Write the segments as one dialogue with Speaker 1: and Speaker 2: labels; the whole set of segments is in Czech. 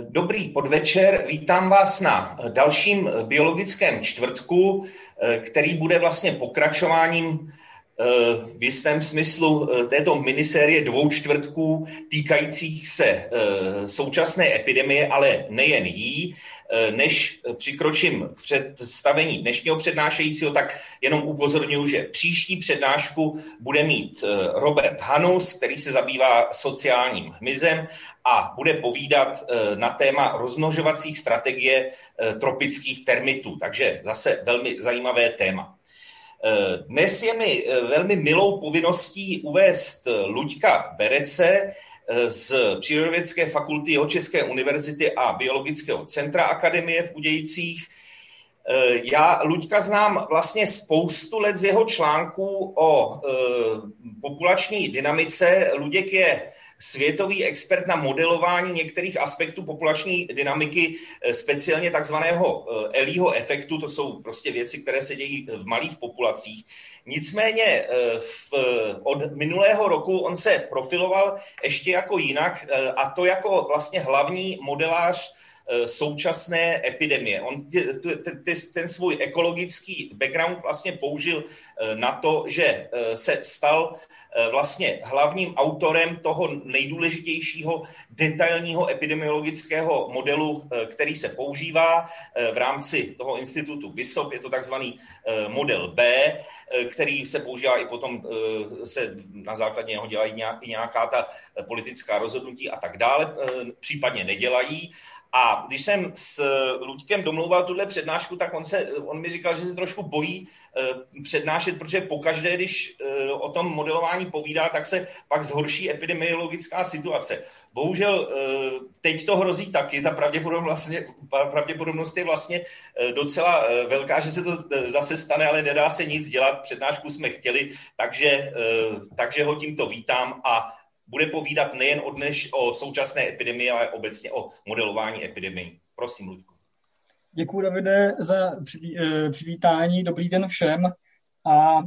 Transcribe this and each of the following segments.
Speaker 1: Dobrý podvečer, vítám vás na dalším biologickém čtvrtku, který bude vlastně pokračováním v jistém smyslu této minisérie dvou čtvrtků týkajících se současné epidemie, ale nejen jí. Než přikročím k představení dnešního přednášejícího, tak jenom upozorňuji, že příští přednášku bude mít Robert Hanus, který se zabývá sociálním hmyzem a bude povídat na téma rozmnožovací strategie tropických termitů. Takže zase velmi zajímavé téma. Dnes je mi velmi milou povinností uvést Luďka Berece, z Přírodovědské fakulty jeho České univerzity a Biologického centra Akademie v Udějcích. Já Luďka znám vlastně spoustu let z jeho článků o populační dynamice. Luděk je světový expert na modelování některých aspektů populační dynamiky, speciálně takzvaného Elího efektu, to jsou prostě věci, které se dějí v malých populacích. Nicméně v, od minulého roku on se profiloval ještě jako jinak a to jako vlastně hlavní modelář současné epidemie. On ten svůj ekologický background vlastně použil na to, že se stal vlastně hlavním autorem toho nejdůležitějšího detailního epidemiologického modelu, který se používá v rámci toho institutu BISOP, je to takzvaný model B, který se používá i potom, se na základě něho dělají nějaká ta politická rozhodnutí a tak dále, případně nedělají. A když jsem s Luďkem domlouval tuhle přednášku, tak on, se, on mi říkal, že se trošku bojí přednášet, protože pokaždé, když o tom modelování povídá, tak se pak zhorší epidemiologická situace. Bohužel teď to hrozí taky, ta pravděpodobnost, vlastně, je vlastně docela velká, že se to zase stane, ale nedá se nic dělat, přednášku jsme chtěli, takže, takže ho tímto vítám a bude povídat nejen o, dneš, o současné epidemii, ale obecně o modelování epidemii. Prosím, Luďku.
Speaker 2: Děkuji, Davide, za přivítání. Dobrý den všem a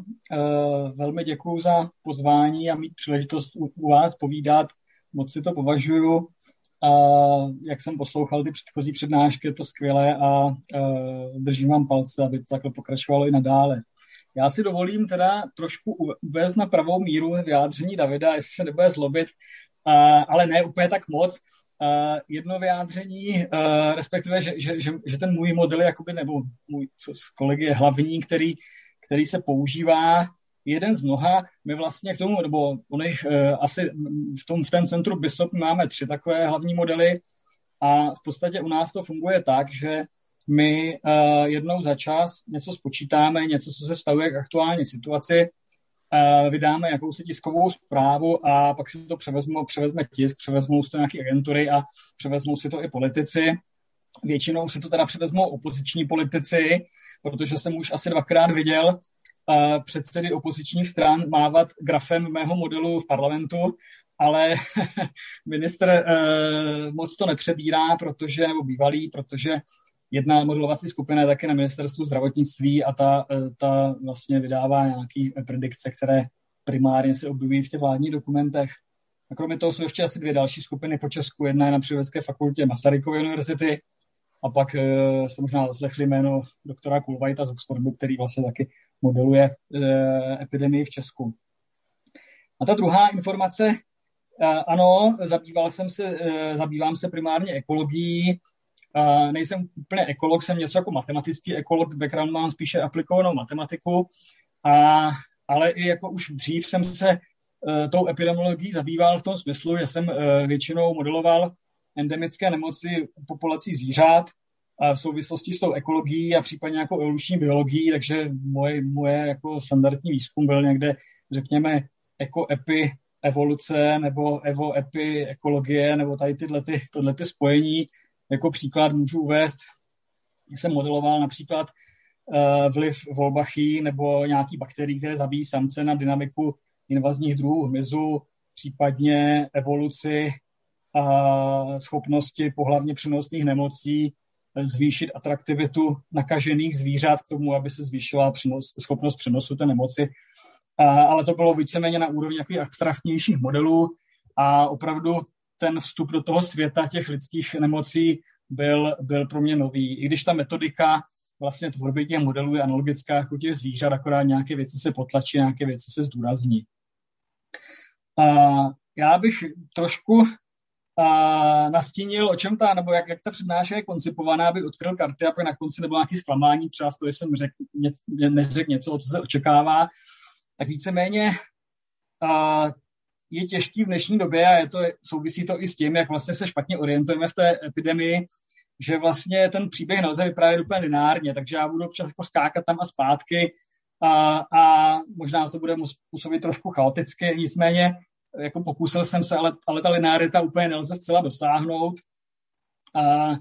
Speaker 2: velmi děkuji za pozvání a mít příležitost u, vás povídat. Moc si to považuju. A jak jsem poslouchal ty předchozí přednášky, je to skvělé a držím vám palce, aby to takhle pokračovalo i nadále. Já si dovolím teda trošku uvést na pravou míru vyjádření Davida, jestli se nebude zlobit, ale ne úplně tak moc. Jedno vyjádření, respektive, že, že, že, že ten můj model, jakoby, nebo můj co, kolegy je hlavní, který, který se používá, jeden z mnoha. My vlastně k tomu, nebo oni asi v tom, v tom centru BISOP máme tři takové hlavní modely a v podstatě u nás to funguje tak, že my uh, jednou za čas něco spočítáme, něco, co se vztahuje k aktuální situaci, uh, vydáme jakousi tiskovou zprávu a pak si to převezmou, převezme tisk, převezmou si to nějaké agentury a převezmou si to i politici. Většinou si to teda převezmou opoziční politici, protože jsem už asi dvakrát viděl uh, předsedy opozičních stran mávat grafem mého modelu v parlamentu, ale minister uh, moc to nepřebírá, protože, nebo bývalý, protože jedna modelovací skupina je taky na ministerstvu zdravotnictví a ta, e, ta vlastně vydává nějaké predikce, které primárně se objevují v těch vládních dokumentech. A kromě toho jsou ještě asi dvě další skupiny po Česku. Jedna je na Přírodovědské fakultě Masarykovy univerzity a pak e, jste možná zlechli jméno doktora Kulvajta z Oxfordu, který vlastně taky modeluje e, epidemii v Česku. A ta druhá informace, e, ano, zabýval jsem se, e, zabývám se primárně ekologií, Nejsem úplně ekolog, jsem něco jako matematický ekolog, background mám spíše aplikovanou matematiku, a, ale i jako už dřív jsem se uh, tou epidemiologií zabýval v tom smyslu, že jsem uh, většinou modeloval endemické nemoci u populací zvířat uh, v souvislosti s tou ekologií a případně jako evoluční biologií, takže moje, moje jako standardní výzkum byl někde, řekněme, ekoepi evoluce nebo evo-epi ekologie nebo tady tyhle, ty, ty spojení jako příklad můžu uvést, jsem modeloval například uh, vliv volbachy nebo nějaký bakterií, které zabíjí samce na dynamiku invazních druhů hmyzu, případně evoluci a schopnosti pohlavně přenosných nemocí zvýšit atraktivitu nakažených zvířat k tomu, aby se zvýšila přenos, schopnost přenosu té nemoci. A, ale to bylo víceméně na úrovni nějakých abstraktnějších modelů a opravdu ten vstup do toho světa těch lidských nemocí byl, byl pro mě nový. I když ta metodika vlastně tvorby těch modelů je analogická jako těch zvířat, akorát nějaké věci se potlačí, nějaké věci se zdůrazní. A já bych trošku a nastínil, o čem ta, nebo jak, jak ta přednáška je koncipovaná, aby odkryl karty a pak na konci nebylo nějaké zklamání, třeba z toho, jsem řek, ně, neřekl něco, co se očekává, tak víceméně a, je těžký v dnešní době a je to, souvisí to i s tím, jak vlastně se špatně orientujeme v té epidemii, že vlastně ten příběh nelze vyprávět úplně lineárně, takže já budu občas jako skákat tam a zpátky a, a možná to bude působit trošku chaoticky, nicméně jako pokusil jsem se, ale, ale ta linearita úplně nelze zcela dosáhnout. A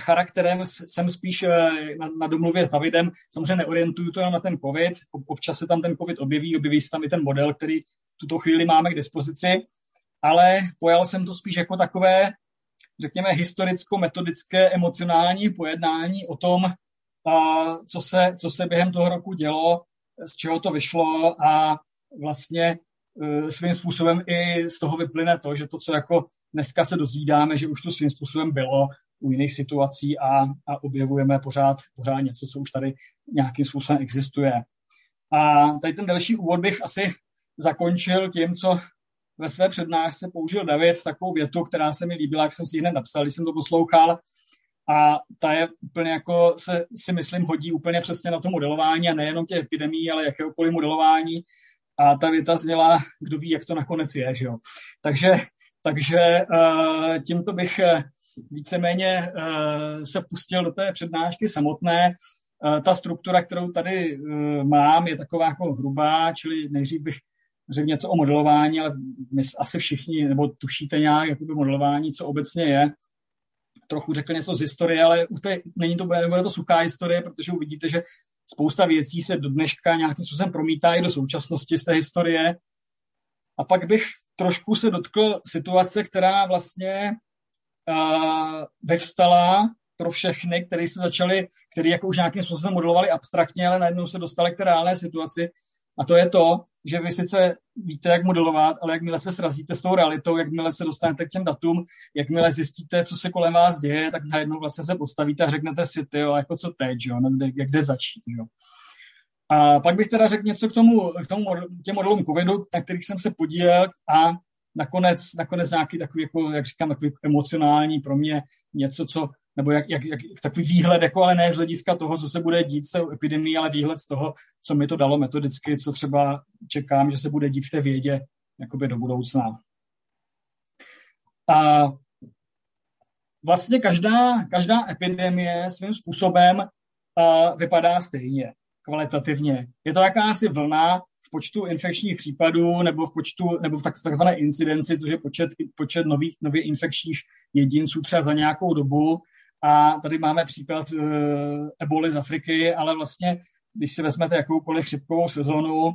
Speaker 2: charakterem jsem spíš eh, na, na domluvě s Davidem, samozřejmě neorientuju to na ten COVID, občas se tam ten COVID objeví, objeví se tam i ten model, který tuto chvíli máme k dispozici, ale pojal jsem to spíš jako takové, řekněme, historicko-metodické emocionální pojednání o tom, co se, co se během toho roku dělo, z čeho to vyšlo a vlastně e, svým způsobem i z toho vyplyne to, že to, co jako dneska se dozvídáme, že už to svým způsobem bylo u jiných situací a, a objevujeme pořád, pořád něco, co už tady nějakým způsobem existuje. A tady ten další úvod bych asi zakončil tím, co ve své přednášce použil David takovou větu, která se mi líbila, jak jsem si ji hned napsal, když jsem to poslouchal. A ta je úplně jako, se, si myslím, hodí úplně přesně na to modelování a nejenom těch epidemí, ale jakéhokoliv modelování. A ta věta zněla, kdo ví, jak to nakonec je. Že jo? Takže, takže uh, tímto bych uh, víceméně uh, se pustil do té přednášky samotné. Ta struktura, kterou tady mám, je taková jako hrubá, čili nejdřív bych řekl něco o modelování, ale my asi všichni, nebo tušíte nějak jakoby modelování, co obecně je. Trochu řekl něco z historie, ale u té, není to, nebude to suchá historie, protože uvidíte, že spousta věcí se do dneška nějakým způsobem promítá i do současnosti z té historie. A pak bych trošku se dotkl situace, která vlastně uh, vyvstala pro všechny, kteří se začali, kteří jako už nějakým způsobem modelovali abstraktně, ale najednou se dostali k té reálné situaci. A to je to, že vy sice víte, jak modelovat, ale jakmile se srazíte s tou realitou, jakmile se dostanete k těm datům, jakmile zjistíte, co se kolem vás děje, tak najednou vlastně se postavíte a řeknete si, ty jo, jako co teď, jo, no, kde, kde začít, jo. A pak bych teda řekl něco k tomu, k tomu těm modelům covidu, na kterých jsem se podílel a nakonec, nakonec nějaký takový, jako, jak říkám, takový emocionální pro mě něco, co nebo jak, jak, jak, takový výhled, jako ale ne z hlediska toho, co se bude dít s tou epidemí, ale výhled z toho, co mi to dalo metodicky, co třeba čekám, že se bude dít v té vědě jakoby do budoucna. A vlastně každá, každá epidemie svým způsobem uh, vypadá stejně kvalitativně. Je to jakási vlna v počtu infekčních případů nebo v počtu, nebo v takzvané incidenci, což je počet, počet nových, nově infekčních jedinců třeba za nějakou dobu a tady máme příklad uh, eboli z Afriky, ale vlastně, když si vezmete jakoukoliv chřipkovou sezonu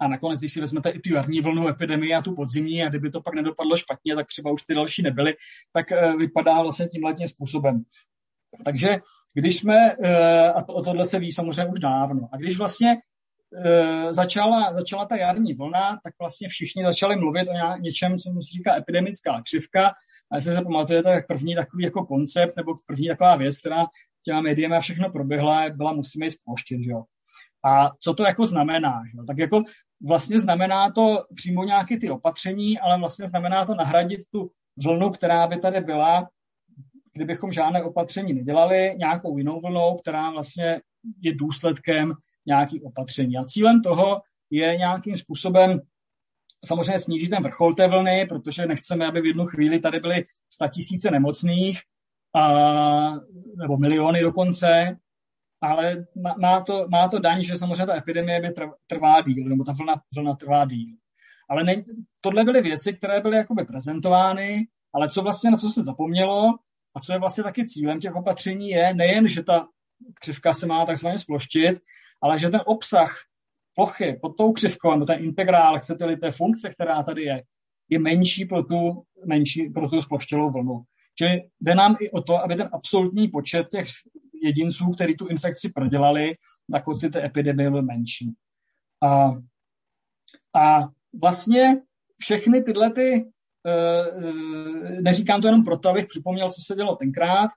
Speaker 2: a nakonec, když si vezmete i tu jarní vlnu epidemie a tu podzimní, a kdyby to pak nedopadlo špatně, tak třeba už ty další nebyly, tak uh, vypadá vlastně tímhle tím způsobem. Takže když jsme, uh, a to, tohle se ví samozřejmě už dávno, a když vlastně začala, začala ta jarní vlna, tak vlastně všichni začali mluvit o něčem, co se říká epidemická křivka. A jestli se pamatujete, tak první takový jako koncept nebo první taková věc, která těma médiemi a všechno proběhla, byla musíme ji sploštit. Jo. A co to jako znamená? Jo? Tak jako vlastně znamená to přímo nějaké ty opatření, ale vlastně znamená to nahradit tu vlnu, která by tady byla, kdybychom žádné opatření nedělali, nějakou jinou vlnou, která vlastně je důsledkem nějaký opatření. A cílem toho je nějakým způsobem samozřejmě snížit ten vrchol té vlny, protože nechceme, aby v jednu chvíli tady byly tisíce nemocných, a, nebo miliony dokonce, ale má, má, to, má to daň, že samozřejmě ta epidemie by trvá díl, nebo ta vlna, vlna trvá díl. Ale ne, tohle byly věci, které byly jakoby prezentovány, ale co vlastně na co se zapomnělo a co je vlastně taky cílem těch opatření je nejen, že ta křivka se má takzvaně sploštit, ale že ten obsah plochy pod tou křivkou, nebo ten integrál, chcete-li té funkce, která tady je, je menší pro tu, menší pro tu sploštělou vlnu. Čili jde nám i o to, aby ten absolutní počet těch jedinců, kteří tu infekci prodělali, na konci té epidemie byl menší. A, a vlastně všechny tyhle ty neříkám to jenom proto, abych připomněl, co se dělo tenkrát,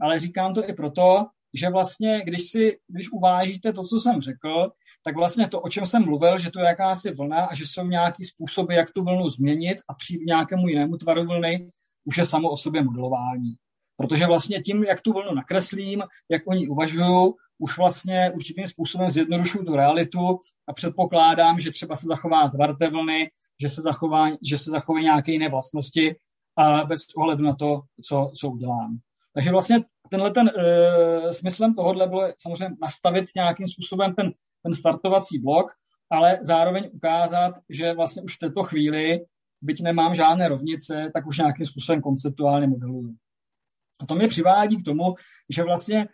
Speaker 2: ale říkám to i proto, že vlastně, když si, když uvážíte to, co jsem řekl, tak vlastně to, o čem jsem mluvil, že to je jakási vlna a že jsou nějaký způsoby, jak tu vlnu změnit a přijít nějakému jinému tvaru vlny, už je samo o sobě modelování. Protože vlastně tím, jak tu vlnu nakreslím, jak o ní uvažuju, už vlastně určitým způsobem zjednodušuju tu realitu a předpokládám, že třeba se zachová tvar té vlny, že se zachová, že se zachovají nějaké jiné vlastnosti a bez ohledu na to, co, co udělám. Takže vlastně tenhle ten, uh, smyslem tohohle bylo samozřejmě nastavit nějakým způsobem ten, ten startovací blok, ale zároveň ukázat, že vlastně už v této chvíli, byť nemám žádné rovnice, tak už nějakým způsobem konceptuálně modeluju. A to mě přivádí k tomu, že vlastně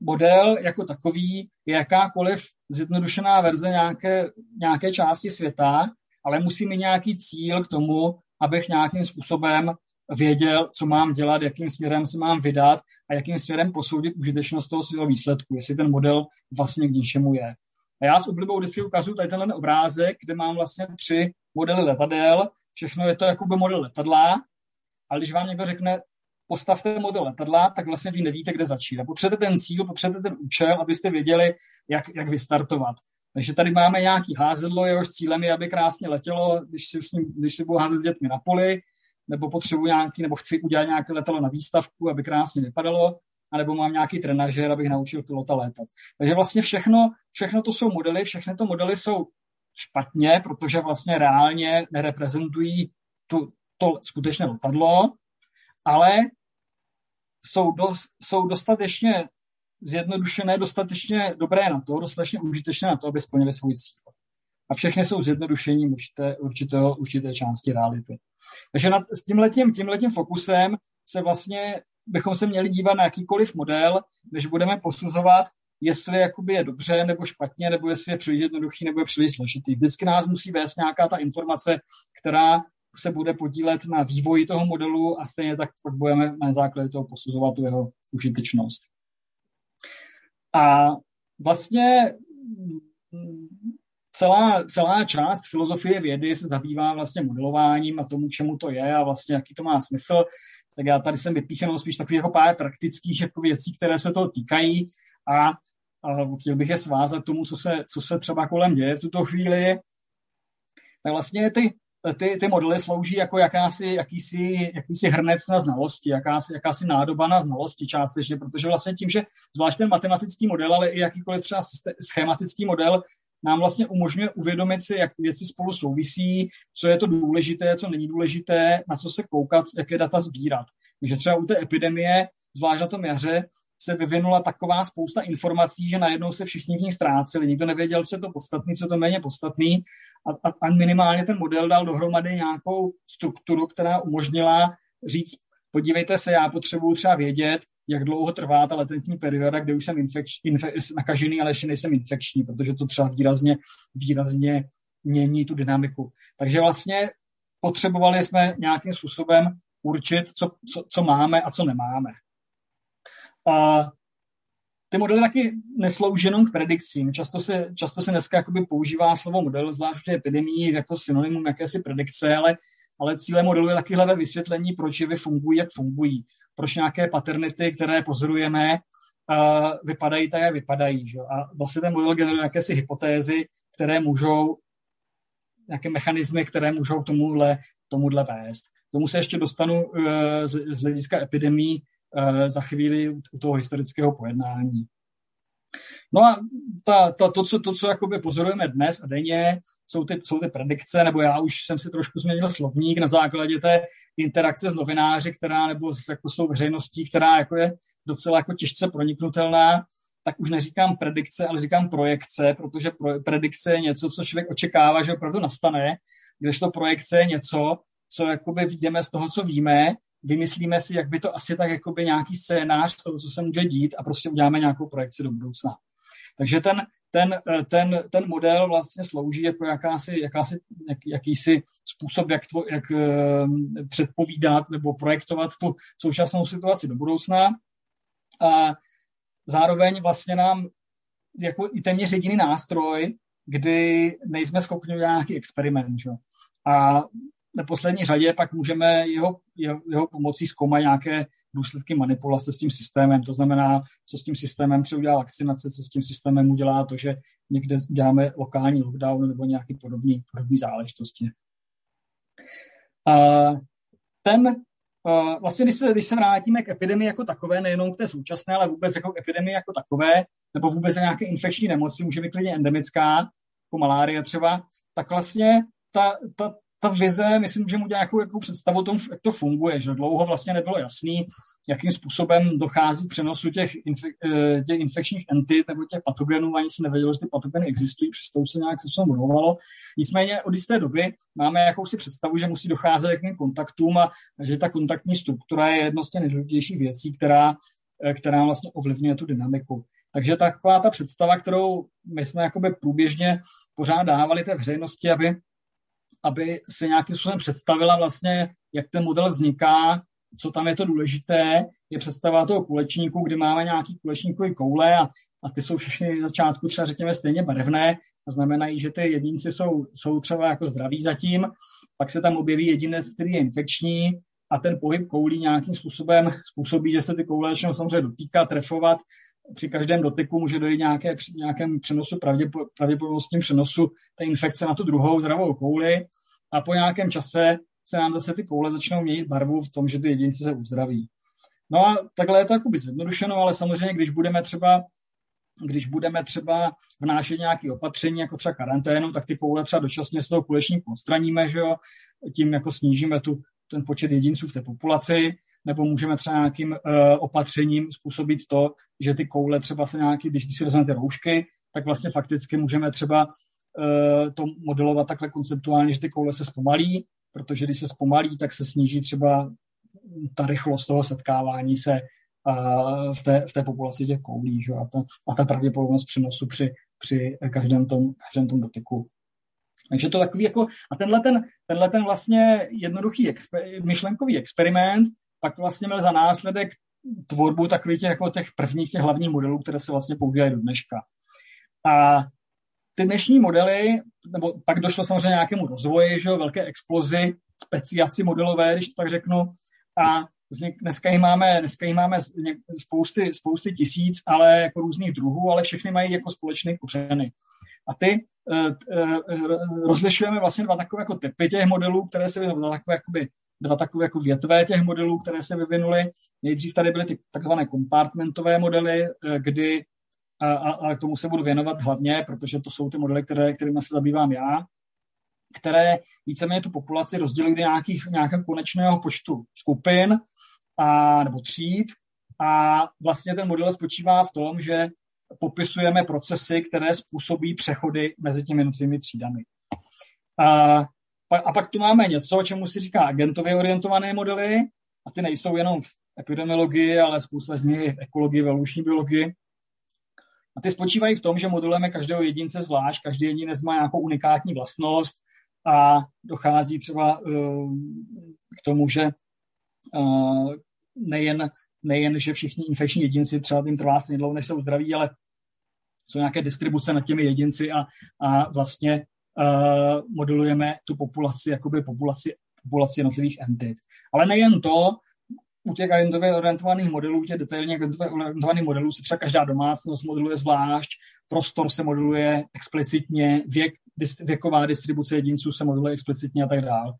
Speaker 2: model jako takový je jakákoliv zjednodušená verze nějaké, nějaké části světa, ale musí mít nějaký cíl k tomu, abych nějakým způsobem věděl, co mám dělat, jakým směrem se mám vydat a jakým směrem posoudit užitečnost toho svého výsledku, jestli ten model vlastně k něčemu je. A já s oblibou vždycky ukazuju tady tenhle obrázek, kde mám vlastně tři modely letadel. Všechno je to jako by model letadla, ale když vám někdo řekne, postavte model letadla, tak vlastně vy nevíte, kde začít. A potřebujete ten cíl, potřebujete ten účel, abyste věděli, jak, jak vystartovat. Takže tady máme nějaký házedlo, jehož cílem je, aby krásně letělo, když si, s ním, když si budu házet s dětmi na poli, nebo potřebuji nějaký, nebo chci udělat nějaké letadlo na výstavku, aby krásně vypadalo, anebo mám nějaký trenažer, abych naučil pilota létat. Takže vlastně všechno, všechno to jsou modely, všechny to modely jsou špatně, protože vlastně reálně nereprezentují tu, to skutečné letadlo, ale jsou, dos, jsou dostatečně zjednodušené, dostatečně dobré na to, dostatečně užitečné na to, aby splnili svůj cíl. A všechny jsou zjednodušením určité, určitého, určité části reality. Takže nad, s tímhletím, tímhletím fokusem se vlastně bychom se měli dívat na jakýkoliv model, než budeme posuzovat, jestli jakoby je dobře nebo špatně, nebo jestli je příliš jednoduchý nebo je příliš složitý. Vždycky nás musí vést nějaká ta informace, která se bude podílet na vývoji toho modelu a stejně tak pak budeme na základě toho posuzovat tu jeho užitečnost. A vlastně celá, celá část filozofie vědy se zabývá vlastně modelováním a tomu, čemu to je a vlastně jaký to má smysl. Tak já tady jsem vypíchnul spíš takových jako pár praktických jako věcí, které se toho týkají a, a chtěl bych je svázat tomu, co se, co se třeba kolem děje v tuto chvíli. Tak vlastně ty, ty, ty modely slouží jako jakási, jakýsi, jakýsi hrnec na znalosti, jakási, jakási nádoba na znalosti částečně, protože vlastně tím, že zvlášť ten matematický model, ale i jakýkoliv třeba schematický model nám vlastně umožňuje uvědomit si, jak věci spolu souvisí, co je to důležité, co není důležité, na co se koukat, jaké data sbírat. Takže třeba u té epidemie, zvlášť na tom jaře, se vyvinula taková spousta informací, že najednou se všichni v ní ztráceli. Nikdo nevěděl, co je to podstatný, co je to méně podstatný. A, a, a minimálně ten model dal dohromady nějakou strukturu, která umožnila říct, podívejte se, já potřebuju třeba vědět, jak dlouho trvá ta latentní perioda, kde už jsem infekč, infe, nakažený, ale ještě nejsem infekční, protože to třeba výrazně, výrazně mění tu dynamiku. Takže vlastně potřebovali jsme nějakým způsobem určit, co, co, co máme a co nemáme. A ty modely taky neslouží jenom k predikcím. Často se, často se dneska používá slovo model, zvlášť epidemii, jako synonymum jakési predikce, ale ale cílem modelu je taky hledat vysvětlení, proč jevy fungují, jak fungují. Proč nějaké paternity, které pozorujeme, uh, vypadají tak, jak vypadají. Že? A vlastně ten model generuje jakési hypotézy, které můžou, nějaké mechanismy, které můžou tomuhle, tomuhle vést. Tomu se ještě dostanu uh, z, z hlediska epidemii uh, za chvíli u toho historického pojednání. No a ta, ta, to, co, to, co jakoby pozorujeme dnes a denně, jsou ty, jsou ty predikce, nebo já už jsem si trošku změnil slovník na základě té interakce s novináři, která, nebo s, jako s tou veřejností, která jako je docela jako těžce proniknutelná, tak už neříkám predikce, ale říkám projekce, protože pro, predikce je něco, co člověk očekává, že opravdu nastane, kdežto projekce je něco, co jakoby vidíme z toho, co víme, vymyslíme si, jak by to asi tak jakoby nějaký scénář toho, co se může dít a prostě uděláme nějakou projekci do budoucna. Takže ten, ten, ten, ten model vlastně slouží jako jakási, jakási, jak, jakýsi způsob, jak, tvo, jak ehm, předpovídat nebo projektovat tu současnou situaci do budoucna. A zároveň vlastně nám jako i téměř jediný nástroj, kdy nejsme schopni nějaký experiment. Že? A neposlední řadě pak můžeme jeho, jeho, jeho pomocí zkoumat nějaké důsledky manipulace s tím systémem. To znamená, co s tím systémem třeba udělá vakcinace, co s tím systémem udělá to, že někde děláme lokální lockdown nebo nějaké podobné podobný záležitosti. A ten vlastně, když se, když se vrátíme k epidemii jako takové, nejenom k té současné, ale vůbec jako k epidemii jako takové, nebo vůbec nějaké infekční nemoci, může být klidně endemická, jako malárie třeba, tak vlastně ta, ta, ta vize, myslím, že mu nějakou, nějakou představu o tom, jak to funguje, že dlouho vlastně nebylo jasný, jakým způsobem dochází k přenosu těch, infe, eh, těch infekčních entit nebo těch patogenů, ani se nevědělo, že ty patogeny existují, přesto se nějak se všem budovalo. Nicméně od jisté doby máme jakousi představu, že musí docházet k kontaktům a že ta kontaktní struktura je jedno z těch nejdůležitějších věcí, která, eh, která vlastně ovlivňuje tu dynamiku. Takže taková ta představa, kterou my jsme jakoby průběžně pořád dávali té veřejnosti, aby aby se nějakým způsobem představila vlastně, jak ten model vzniká, co tam je to důležité, je představa toho kulečníku, kdy máme nějaký kulečníkový koule a, a ty jsou všechny na začátku třeba řekněme stejně barevné. A znamenají, že ty jedinci jsou, jsou třeba jako zdraví zatím, pak se tam objeví jedinec, který je infekční a ten pohyb koulí nějakým způsobem způsobí, že se ty koule začnou samozřejmě dotýkat, trefovat při každém dotyku může dojít nějaké, nějakém přenosu, pravděpodobnostním přenosu té infekce na tu druhou zdravou kouli a po nějakém čase se nám zase ty koule začnou měnit barvu v tom, že ty jedinci se uzdraví. No a takhle je to jakoby zjednodušeno, ale samozřejmě, když budeme třeba když budeme třeba vnášet nějaké opatření, jako třeba karanténu, tak ty koule třeba dočasně z toho kulečníku odstraníme, že jo, tím jako snížíme tu, ten počet jedinců v té populaci, nebo můžeme třeba nějakým uh, opatřením způsobit to, že ty koule třeba se nějaký, když si vezmeme ty roušky, tak vlastně fakticky můžeme třeba uh, to modelovat takhle konceptuálně, že ty koule se zpomalí, protože když se zpomalí, tak se sníží třeba ta rychlost toho setkávání se uh, v, té, v té populaci těch koulí že? A, ta, a ta pravděpodobnost přenosu při, při každém tom, každém tom dotyku. Takže to takový jako, a tenhle ten, tenhle ten vlastně jednoduchý exper, myšlenkový experiment pak vlastně měl za následek tvorbu takových těch, jako těch prvních těch hlavních modelů, které se vlastně používají do dneška. A ty dnešní modely, nebo pak došlo samozřejmě nějakému rozvoji, že jo, velké explozi, speciaci modelové, když to tak řeknu, a dneska jich máme, dneska jich máme spousty, spousty tisíc, ale jako různých druhů, ale všechny mají jako společné kořeny. A ty uh, uh, rozlišujeme vlastně dva takové jako typy těch modelů, které se dva takové jakoby dva takové jako větvé těch modelů, které se vyvinuly. Nejdřív tady byly ty takzvané kompartmentové modely, eh, kdy a, a k tomu se budu věnovat hlavně, protože to jsou ty modely, které, kterými se zabývám já, které víceméně tu populaci rozdělí do nějakých, nějakého konečného počtu skupin a, nebo tříd a vlastně ten model spočívá v tom, že popisujeme procesy, které způsobí přechody mezi těmi jednotlivými třídami. A a pak tu máme něco, čemu si říká agentově orientované modely, a ty nejsou jenom v epidemiologii, ale spousta z nich v ekologii, v evoluční biologii. A ty spočívají v tom, že modelujeme každého jedince zvlášť, každý jedinec má nějakou unikátní vlastnost a dochází třeba uh, k tomu, že uh, nejen, nejen, že všichni infekční jedinci třeba tím trvá stejně dlouho, než jsou zdraví, ale jsou nějaké distribuce nad těmi jedinci a, a vlastně uh, modelujeme tu populaci, jakoby populaci, populaci jednotlivých entit. Ale nejen to, u těch agentově orientovaných modelů, těch detailně agentově orientovaných modelů se třeba každá domácnost modeluje zvlášť, prostor se modeluje explicitně, věk, věková distribuce jedinců se modeluje explicitně a tak dále.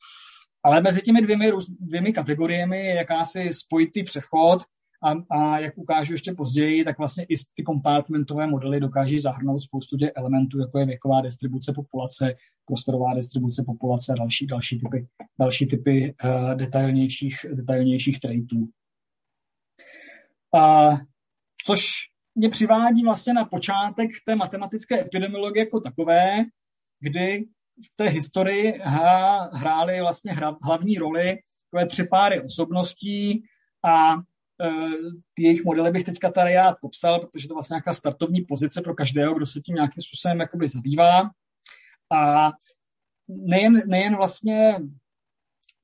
Speaker 2: Ale mezi těmi dvěmi, dvěmi kategoriemi je jakási spojitý přechod, a, a jak ukážu ještě později, tak vlastně i ty kompartmentové modely dokáží zahrnout spoustu těch elementů, jako je věková distribuce populace, prostorová distribuce populace a další, další typy, další typy uh, detailnějších, detailnějších traitů. Uh, což mě přivádí vlastně na počátek té matematické epidemiologie jako takové, kdy v té historii hrály vlastně hra, hlavní roli takové tři páry osobností a ty jejich modely bych teďka tady rád popsal, protože to vlastně nějaká startovní pozice pro každého, kdo se tím nějakým způsobem jakoby zabývá. A nejen, nejen vlastně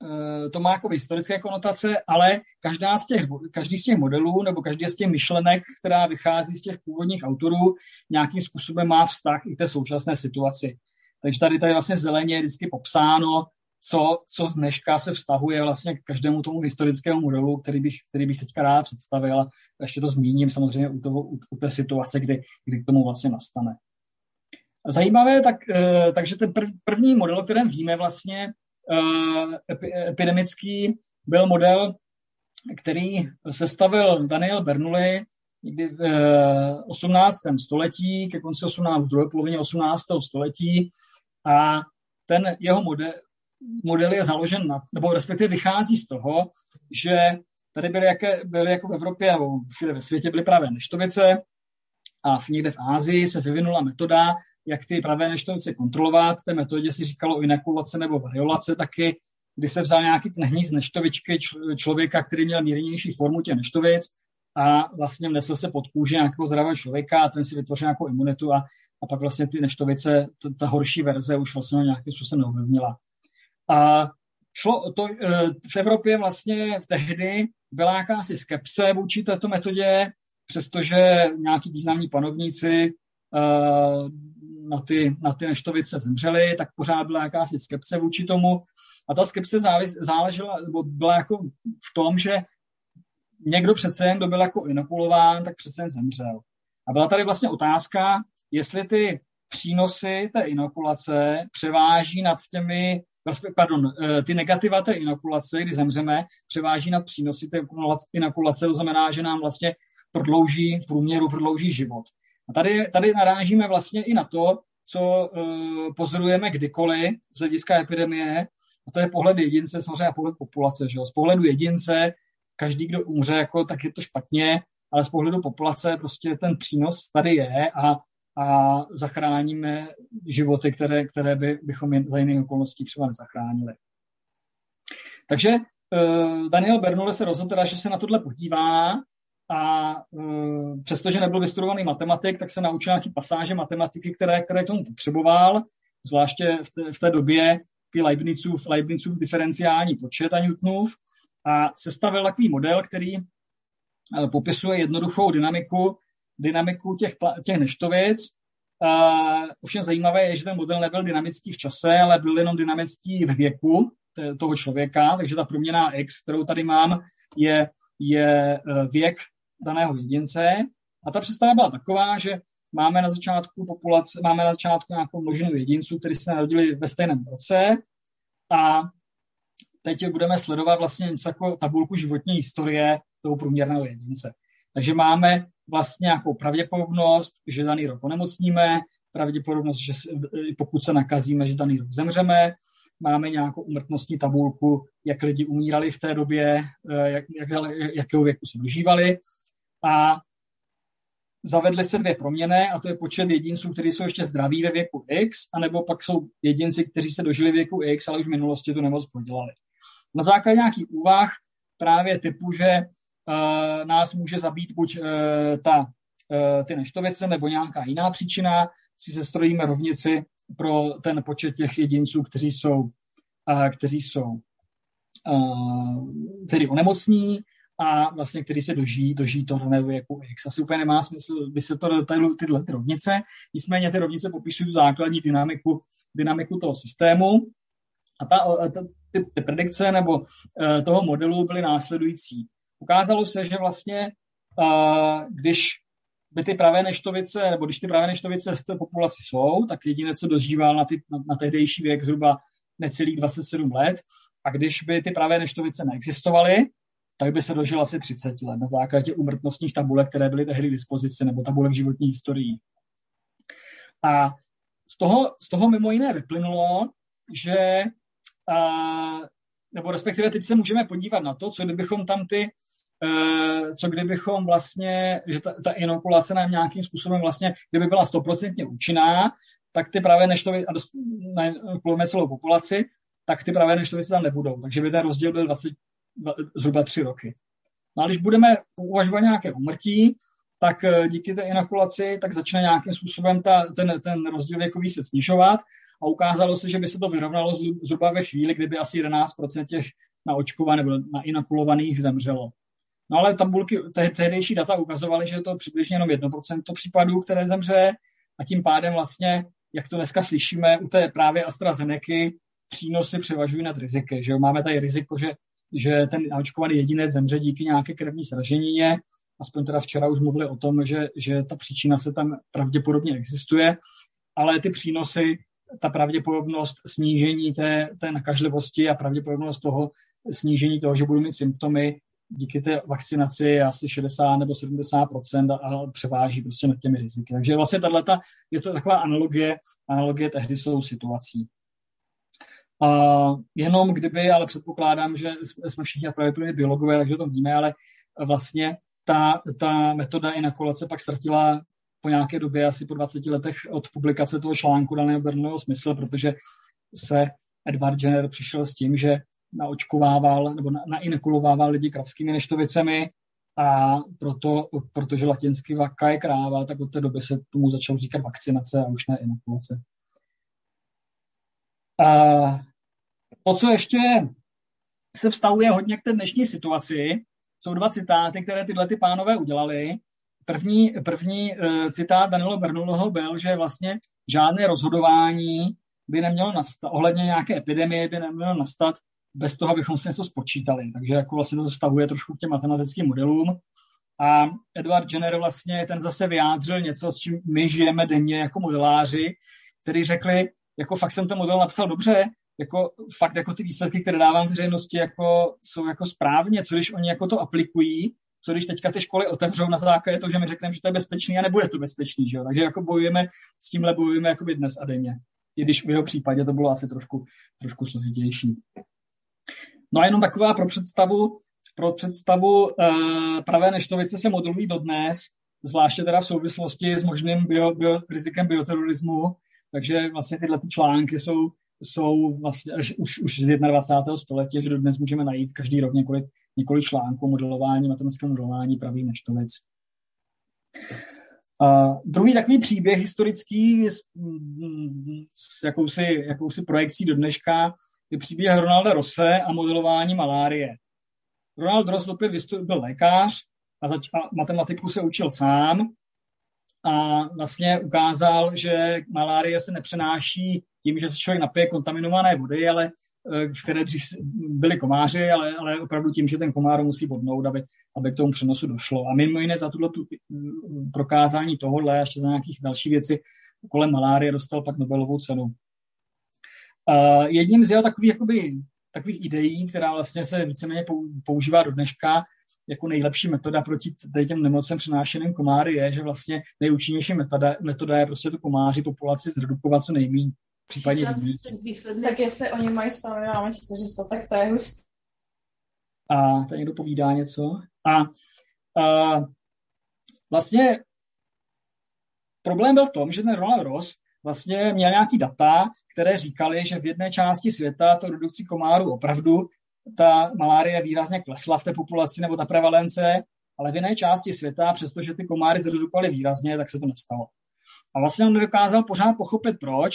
Speaker 2: eh, to má jako historické konotace, ale každá z těch, každý z těch modelů nebo každý z těch myšlenek, která vychází z těch původních autorů, nějakým způsobem má vztah i té současné situaci. Takže tady, tady vlastně zeleně je vždycky popsáno, co, co z dneška se vztahuje vlastně k každému tomu historickému modelu, který bych, který bych teďka rád představil a ještě to zmíním samozřejmě u, toho, u, u té situace, kdy, kdy k tomu vlastně nastane. Zajímavé, tak, eh, takže ten prv, první model, o kterém víme vlastně, eh, epidemický, byl model, který sestavil Daniel Bernoulli někdy v 18. století, ke konci 18. v druhé polovině 18. století a ten jeho model, model je založen na, nebo respektive vychází z toho, že tady byly, jaké, byly jako v Evropě nebo všude ve světě byly právě neštovice a v někde v Ázii se vyvinula metoda, jak ty pravé neštovice kontrolovat. Té metodě si říkalo inakulace nebo variolace taky, kdy se vzal nějaký ten hníz neštovičky člověka, který měl mírnější formu těch neštovic a vlastně vnesl se pod kůži nějakého zdravého člověka a ten si vytvořil nějakou imunitu a, a pak vlastně ty neštovice, ta, ta horší verze už vlastně nějakým způsobem neovlivnila. A šlo to, e, v Evropě vlastně v tehdy byla jakási skepse vůči této metodě, přestože nějaký významní panovníci e, na ty, na ty neštovice zemřeli, tak pořád byla jakási skepse vůči tomu. A ta skepse záležela, nebo byla jako v tom, že někdo přece jen, kdo byl jako inokulován, tak přece jen zemřel. A byla tady vlastně otázka, jestli ty přínosy té inokulace převáží nad těmi, pardon, eh, ty negativa té inokulace, kdy zemřeme, převáží nad přínosy té inokulace, to znamená, že nám vlastně prodlouží, v průměru prodlouží život. A tady, tady narážíme vlastně i na to, co uh, pozorujeme kdykoliv z hlediska epidemie, a to je pohled jedince, samozřejmě a pohled populace. Že jo? Z pohledu jedince každý, kdo umře, jako, tak je to špatně, ale z pohledu populace prostě ten přínos tady je a, a zachráníme životy, které, které by, bychom za jiných okolností třeba nezachránili. Takže uh, Daniel Bernoulli se rozhodl teda, že se na tohle podívá a uh, přestože nebyl vystudovaný matematik, tak se naučil nějaký pasáže matematiky, které, které tomu potřeboval, zvláště v té, v té době Leibnizův, Leibnizův diferenciální počet a Newtonův a sestavil takový model, který eh, popisuje jednoduchou dynamiku, dynamiku těch, těch neštovic. Uh, ovšem zajímavé je, že ten model nebyl dynamický v čase, ale byl jenom dynamický ve věku toho člověka, takže ta proměna x, kterou tady mám, je, je eh, věk daného jedince. A ta představa byla taková, že máme na začátku populace, máme na začátku nějakou množinu jedinců, kteří se narodili ve stejném roce a teď budeme sledovat vlastně něco jako tabulku životní historie toho průměrného jedince. Takže máme vlastně nějakou pravděpodobnost, že daný rok onemocníme, pravděpodobnost, že pokud se nakazíme, že daný rok zemřeme, máme nějakou umrtnostní tabulku, jak lidi umírali v té době, eh, jak, jak, jakého věku se dožívali. A zavedly se dvě proměny a to je počet jedinců, kteří jsou ještě zdraví ve věku X, anebo pak jsou jedinci, kteří se dožili věku X, ale už v minulosti tu nemoc podělali na základě nějakých úvah právě typu, že nás může zabít buď uh, ta, uh, ty neštovice nebo nějaká jiná příčina, si sestrojíme rovnici pro ten počet těch jedinců, kteří jsou, kteří jsou tedy onemocní a vlastně, který se dožijí, dožijí to daného věku X. Asi úplně nemá smysl to do tyhle ty rovnice, nicméně ty rovnice popisují základní dynamiku, dynamiku toho systému a ta, ta, ty, ty predikce nebo uh, toho modelu byly následující. Ukázalo se, že vlastně, když by ty pravé neštovice, nebo když ty pravé neštovice v té populaci jsou, tak jedinec se dožíval na, ty, na, na tehdejší věk zhruba necelých 27 let. A když by ty pravé neštovice neexistovaly, tak by se dožil asi 30 let na základě umrtnostních tabulek, které byly tehdy k dispozici, nebo tabulek životní historií. A z toho, z toho mimo jiné vyplynulo, že a, nebo respektive teď se můžeme podívat na to, co kdybychom tam ty, co kdybychom vlastně, že ta, ta inokulace nám nějakým způsobem vlastně, kdyby byla stoprocentně účinná, tak ty pravé neštovice, a dost, celou populaci, tak ty pravé neštovice tam nebudou. Takže by ten rozdíl byl 20, zhruba tři roky. No a když budeme uvažovat nějaké umrtí, tak eh, díky té inokulaci tak začne nějakým způsobem ta, ten, ten rozdíl věkový se snižovat a ukázalo se, že by se to vyrovnalo zhruba ve chvíli, kdyby asi 11% těch naočkovaných nebo nainokulovaných zemřelo. No ale tabulky, tehdejší data ukazovaly, že je to přibližně jenom 1% případů, které zemře a tím pádem vlastně, jak to dneska slyšíme u té právě AstraZeneca, přínosy převažují nad riziky. Že Máme tady riziko, že, že ten naočkovaný jedinec zemře díky nějaké krevní sraženině, aspoň teda včera už mluvili o tom, že, že ta příčina se tam pravděpodobně existuje, ale ty přínosy, ta pravděpodobnost snížení té, té nakažlivosti a pravděpodobnost toho snížení toho, že budu mít symptomy, díky té vakcinaci je asi 60 nebo 70% a převáží prostě nad těmi riziky. Takže vlastně tato, je to taková analogie, analogie tehdy jsou situací. A jenom kdyby, ale předpokládám, že jsme všichni pravděpodobně biologové, takže to víme, ale vlastně ta, ta metoda inakulace pak ztratila po nějaké době, asi po 20 letech od publikace toho článku daného Bernového smysl, protože se Edward Jenner přišel s tím, že naočkovával nebo na, nainokulovával lidi kravskými neštovicemi a proto, protože latinsky vaka je kráva, tak od té doby se tomu začal říkat vakcinace a už ne inokulace. A to, co ještě se vztahuje hodně k té dnešní situaci, jsou dva citáty, které tyhle ty pánové udělali. První, první uh, citát Danilo Bernuloho byl, že vlastně žádné rozhodování by nemělo nastat, ohledně nějaké epidemie by nemělo nastat bez toho, abychom si něco spočítali. Takže jako vlastně to zastavuje trošku k těm matematickým modelům. A Edward Jenner vlastně ten zase vyjádřil něco, s čím my žijeme denně jako modeláři, který řekli, jako fakt jsem ten model napsal dobře, jako fakt jako ty výsledky, které dávám veřejnosti, jako jsou jako správně, co když oni jako to aplikují, co když teďka ty školy otevřou na základě toho, že my řekneme, že to je bezpečný a nebude to bezpečný, že jo? Takže jako bojujeme, s tímhle bojujeme jako dnes a denně. I když v jeho případě to bylo asi trošku, trošku složitější. No a jenom taková pro představu, pro představu uh, pravé neštovice se modelují dodnes, zvláště teda v souvislosti s možným bio, bio, rizikem bioterorismu, takže vlastně tyhle ty články jsou, jsou vlastně už, už z 21. století, že dodnes můžeme najít každý rok několik, několik článků modelování, matematického modelování pravých neštovic. Uh, druhý takový příběh historický s, s jakousi, jakousi projekcí do dneška je příběh Ronalda Rose a modelování malárie. Ronald Ross opět byl lékař a, zač- a matematiku se učil sám a vlastně ukázal, že malárie se nepřenáší tím, že se člověk napije kontaminované vody, ale eh, v které dřív byly komáři, ale, ale opravdu tím, že ten komár musí bodnout, aby, aby k tomu přenosu došlo. A mimo jiné za tuto tu, prokázání tohohle a ještě za nějakých další věci kolem malárie dostal pak Nobelovu cenu. Uh, jedním z jeho takových, jakoby, takových ideí, která vlastně se víceméně používá do dneška, jako nejlepší metoda proti těm nemocem přenášeným komáry je, že vlastně nejúčinnější metoda, metoda je prostě tu komáři populaci zredukovat co nejméně, případně
Speaker 3: Tak jestli oni mají sami máme 400, tak to je hustý.
Speaker 2: A tady někdo povídá něco. A, a vlastně problém byl v tom, že ten Ronald Ross vlastně měl nějaký data, které říkali, že v jedné části světa to redukcí komáru opravdu ta malárie výrazně klesla v té populaci nebo ta prevalence, ale v jiné části světa, přestože ty komáry zredukovaly výrazně, tak se to nestalo. A vlastně on nedokázal pořád pochopit, proč,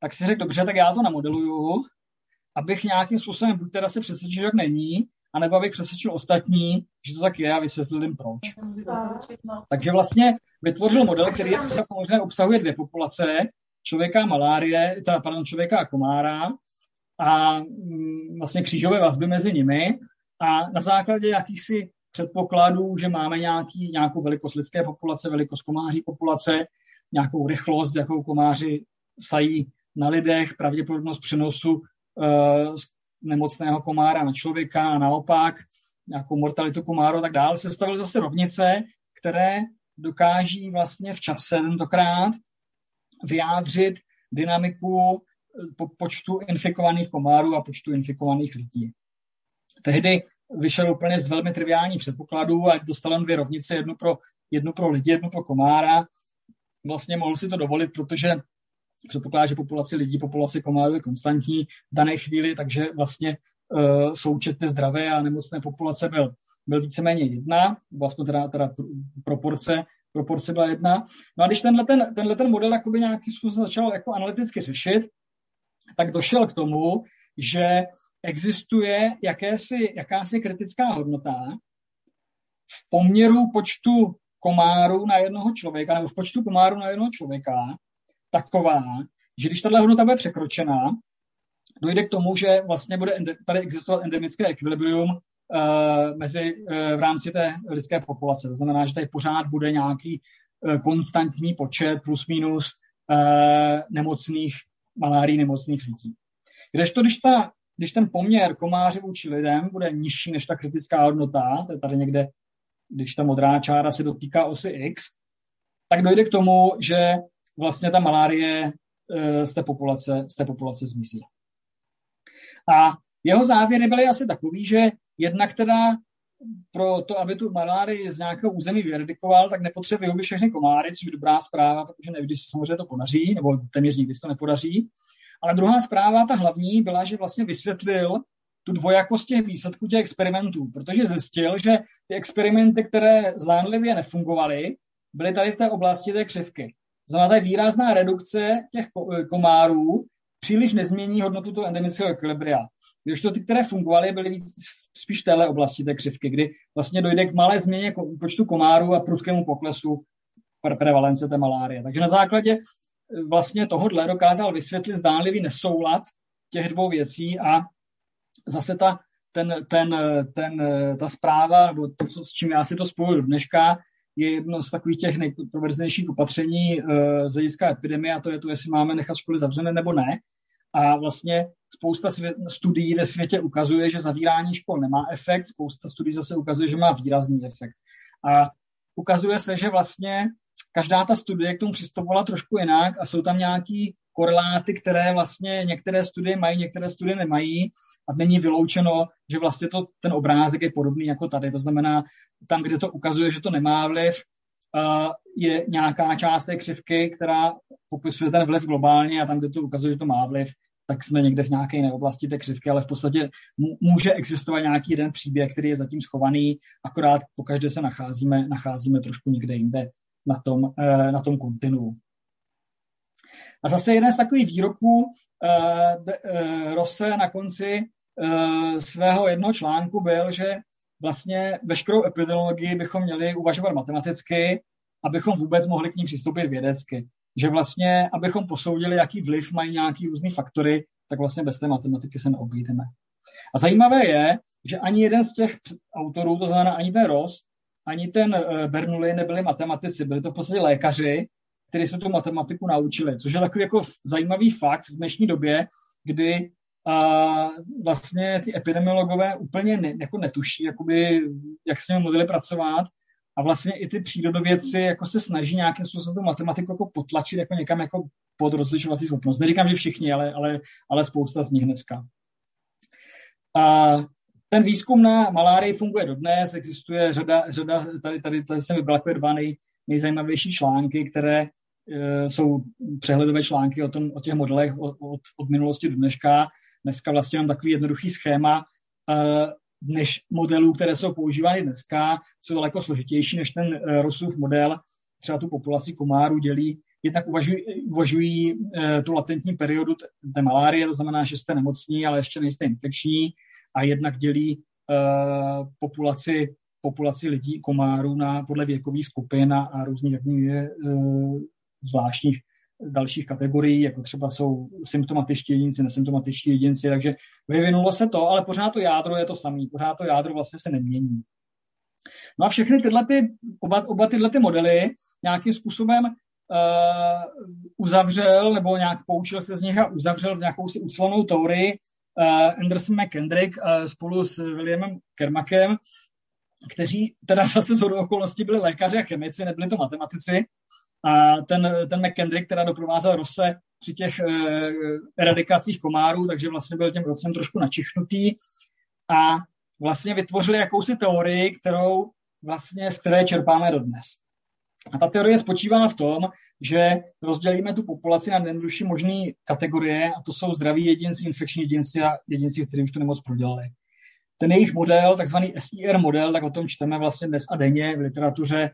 Speaker 2: tak si řekl, dobře, tak já to namodeluju, abych nějakým způsobem buď teda se přesvědčil, že tak není, anebo abych přesvědčil ostatní, že to tak je a vysvětlil jim proč. Takže vlastně vytvořil model, který samozřejmě obsahuje dvě populace, člověka malárie, teda, pardon, člověka a komára a mm, vlastně křížové vazby mezi nimi. A na základě jakýchsi předpokladů, že máme nějaký, nějakou velikost lidské populace, velikost komáří populace, nějakou rychlost, jakou komáři sají na lidech, pravděpodobnost přenosu uh, nemocného komára na člověka a naopak, nějakou mortalitu komáru a tak dále, se stavily zase rovnice, které dokáží vlastně v čase tentokrát vyjádřit dynamiku eh, po počtu infikovaných komárů a počtu infikovaných lidí. Tehdy vyšel úplně z velmi triviální předpokladů a dostal jen dvě rovnice, jednu pro, jednu pro lidi, jednu pro komára. Vlastně mohl si to dovolit, protože předpokládá, že populace lidí, populace komárů je konstantní v dané chvíli, takže vlastně uh, součet té zdravé a nemocné populace byl, byl víceméně jedna, aspoň teda, teda proporce proporce byla jedna. No a když tenhle ten, tenhle ten model jakoby nějakým způsobem začal jako analyticky řešit, tak došel k tomu, že existuje jakési, jakási kritická hodnota v poměru počtu komárů na jednoho člověka, nebo v počtu komárů na jednoho člověka, taková, že když tahle hodnota bude překročena, dojde k tomu, že vlastně bude tady existovat endemické ekvilibrium mezi, uh, v rámci té lidské populace. To znamená, že tady pořád bude nějaký uh, konstantní počet plus minus nemocných, malárií nemocných lidí. Kdežto, když, ta, když ten poměr komáři vůči lidem bude nižší než ta kritická hodnota, to je tady někde, když ta modrá čára se dotýká osy X, tak dojde k tomu, že vlastně ta malárie z té populace, z té populace zmizí. A jeho závěry byly asi takový, že jednak teda pro to, aby tu malárii z nějakého území vyredikoval, tak nepotřebuje vyhubit všechny komáry, což je dobrá zpráva, protože nevždy se samozřejmě to podaří, nebo téměř nikdy se to nepodaří. Ale druhá zpráva, ta hlavní, byla, že vlastně vysvětlil tu dvojakost těch výsledků těch experimentů, protože zjistil, že ty experimenty, které zdánlivě nefungovaly, byly tady v té oblasti té křivky. Znamená, tady výrazná redukce těch komárů příliš nezmění hodnotu toho endemického ekvilibria. Když to ty, které fungovaly, byly víc spíš téhle oblasti té křivky, kdy vlastně dojde k malé změně počtu komárů a prudkému poklesu prevalence té malárie. Takže na základě e, vlastně tohohle dokázal vysvětlit zdánlivý nesoulad těch dvou věcí a zase ta, ten, ten, ten, ta zpráva, nebo to, co, s čím já si to spojuju dneška, je jedno z takových těch nejkontroverznějších opatření uh, z hlediska epidemie a to je to, jestli máme nechat školy zavřené nebo ne. A vlastně spousta studií ve světě ukazuje, že zavírání škol nemá efekt, spousta studií zase ukazuje, že má výrazný efekt. A ukazuje se, že vlastně každá ta studie k tomu přistupovala trošku jinak a jsou tam nějaký koreláty, které vlastně některé studie mají, některé studie nemají a není vyloučeno, že vlastně to, ten obrázek je podobný jako tady. To znamená, tam, kde to ukazuje, že to nemá vliv, je nějaká část té křivky, která popisuje ten vliv globálně a tam, kde to ukazuje, že to má vliv, tak jsme někde v nějaké jiné oblasti té křivky, ale v podstatě může existovat nějaký jeden příběh, který je zatím schovaný, akorát pokaždé se nacházíme, nacházíme trošku někde jinde na tom, eh, na tom kontinuu. A zase jeden z takových výroků uh, Rose na konci uh, svého jednoho článku byl, že vlastně veškerou epidemiologii bychom měli uvažovat matematicky, abychom vůbec mohli k ní přistoupit vědecky. Že vlastně, abychom posoudili, jaký vliv mají nějaký různý faktory, tak vlastně bez té matematiky se neobjídeme. A zajímavé je, že ani jeden z těch autorů, to znamená ani ten Ross, ani ten Bernoulli nebyli matematici, byli to v podstatě lékaři, kteří se tu matematiku naučili, což je takový jako zajímavý fakt v dnešní době, kdy a vlastně ty epidemiologové úplně ne, jako netuší, jakoby, jak s nimi mohli pracovat a vlastně i ty přírodovědci jako se snaží nějakým způsobem tu matematiku jako potlačit jako někam jako pod rozlišovací schopnost. Neříkám, že všichni, ale, ale, ale spousta z nich dneska. A ten výzkum na malárii funguje dodnes, existuje řada, řada tady, tady, tady jsem vybral dva nej, nejzajímavější články, které e, jsou přehledové články o, tom, o těch modelech od, od, od minulosti do dneška. Dneska vlastně mám takový jednoduchý schéma e, než modelů, které jsou používány dneska, jsou daleko složitější než ten e, Rosův model. Třeba tu populaci komárů dělí jednak uvažují, uvažují e, tu latentní periodu té malárie, to znamená, že jste nemocní, ale ještě nejste infekční, a jednak dělí populaci populaci lidí, komárů na, podle věkových skupin a, a různých uh, zvláštních dalších kategorií, jako třeba jsou symptomatičtí jedinci, nesymptomatičtí jedinci, takže vyvinulo se to, ale pořád to jádro je to samé, pořád to jádro vlastně se nemění. No a všechny tyhle, ty, oba, oba tyhle ty modely nějakým způsobem uh, uzavřel nebo nějak poučil se z nich a uzavřel v nějakou si ucelenou teorii uh, Anderson McKendrick uh, spolu s Williamem Kermakem, kteří teda zase z okolností byli lékaři a chemici, nebyli to matematici. A ten, ten McKendrick teda doprovázel Rose při těch uh, eradikacích komárů, takže vlastně byl těm rocem trošku načichnutý a vlastně vytvořili jakousi teorii, kterou vlastně, z které čerpáme dodnes. A ta teorie spočívá v tom, že rozdělíme tu populaci na nejjednodušší možné kategorie, a to jsou zdraví jedinci, infekční jedinci a jedinci, kteří už to nemoc prodělali ten jejich model, takzvaný SIR model, tak o tom čteme vlastně dnes a denně v literatuře,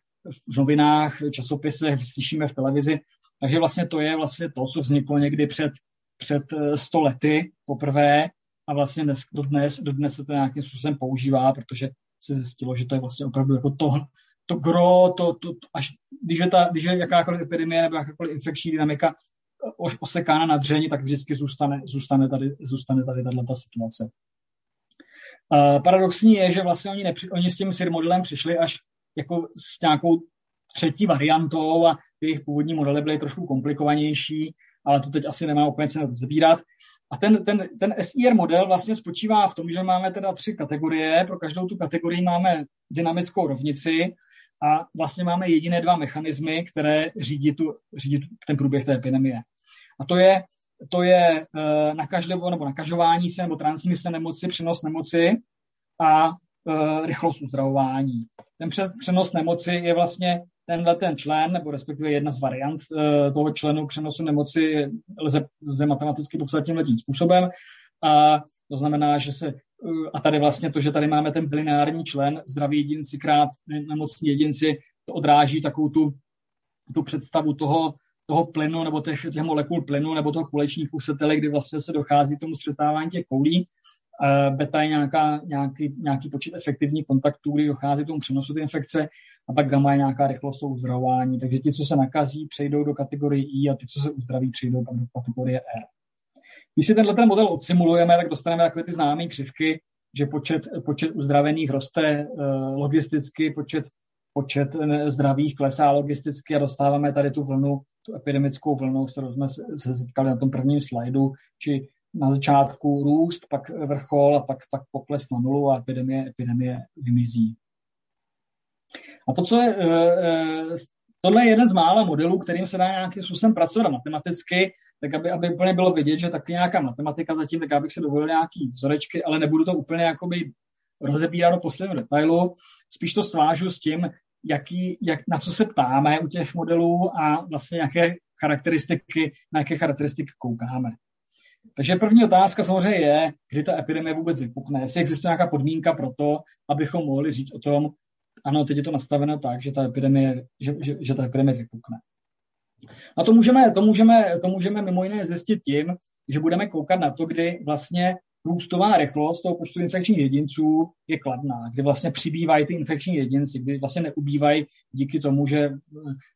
Speaker 2: v novinách, časopisech, slyšíme v televizi. Takže vlastně to je vlastně to, co vzniklo někdy před, před 100 eh, lety poprvé a vlastně dnes, do dnes, do dnes se to nějakým způsobem používá, protože se zjistilo, že to je vlastně opravdu jako to, to gro, to, to, to až, když, je ta, když je jakákoliv epidemie nebo jakákoliv infekční dynamika osekána na dřeň, tak vždycky zůstane, zůstane tady, zůstane tady tato situace. Uh, paradoxní je, že vlastně oni, nepři, oni s tím SIR modelem přišli až jako s nějakou třetí variantou a jejich původní modely byly trošku komplikovanější, ale to teď asi nemá úplně cenu rozebírat. A ten, ten, ten SIR model vlastně spočívá v tom, že máme teda tři kategorie. Pro každou tu kategorii máme dynamickou rovnici a vlastně máme jediné dva mechanismy, které řídí, tu, řídí ten průběh té epidemie. A to je, to je uh, nakažlivo nebo nakažování se nebo transmise nemoci, přenos nemoci a rychlost uzdravování. Ten přes, přenos nemoci je vlastně tenhle ten člen, nebo respektive jedna z variant uh, toho členu přenosu nemoci lze, lze matematicky popsat tím letím způsobem. A to znamená, že se a tady vlastně to, že tady máme ten binární člen, zdraví jedinci krát nemocní jedinci, to odráží takovou tu, tu představu toho, toho plynu nebo těch, těch molekul plynu nebo toho kulečníku setele, kdy vlastně se dochází k tomu střetávání těch koulí. Beta je nějaká, nějaký, nějaký počet efektivních kontaktů, kdy dochází k tomu přenosu té infekce a pak gamma je nějaká rychlost uzdravování. Takže ti, co se nakazí, přejdou do kategorie I a ti, co se uzdraví, přejdou pak do kategorie R. Když si tenhle ten model odsimulujeme, tak dostaneme takové ty známé křivky, že počet, počet uzdravených roste uh, logisticky, počet, počet eh, zdravých klesá logisticky a dostáváme tady tu vlnu, tu epidemickou vlnu, kterou jsme se setkali na tom prvním slajdu, či na začátku růst, pak vrchol a pak, pak pokles na nulu a epidemie, epidemie vymizí. A to, co je uh, tohle je jeden z mála modelů, kterým se dá nějakým způsobem pracovat matematicky, tak aby, aby úplně bylo vidět, že taky nějaká matematika zatím, tak abych si dovolil nějaký vzorečky, ale nebudu to úplně jakoby rozebírat do posledního detailu. Spíš to svážu s tím, jaký, jak, na co se ptáme u těch modelů a vlastně jaké charakteristiky, na jaké charakteristiky koukáme. Takže první otázka samozřejmě je, kdy ta epidemie vůbec vypukne. Jestli existuje nějaká podmínka pro to, abychom mohli říct o tom, ano, teď je to nastaveno tak, že ta epidemie, že, že, že ta epidemie vypukne. A to můžeme, to, můžeme, to můžeme mimo jiné zjistit tím, že budeme koukat na to, kdy vlastně růstová rychlost toho počtu infekčních jedinců je kladná, kdy vlastně přibývají ty infekční jedinci, kdy vlastně neubývají díky tomu, že,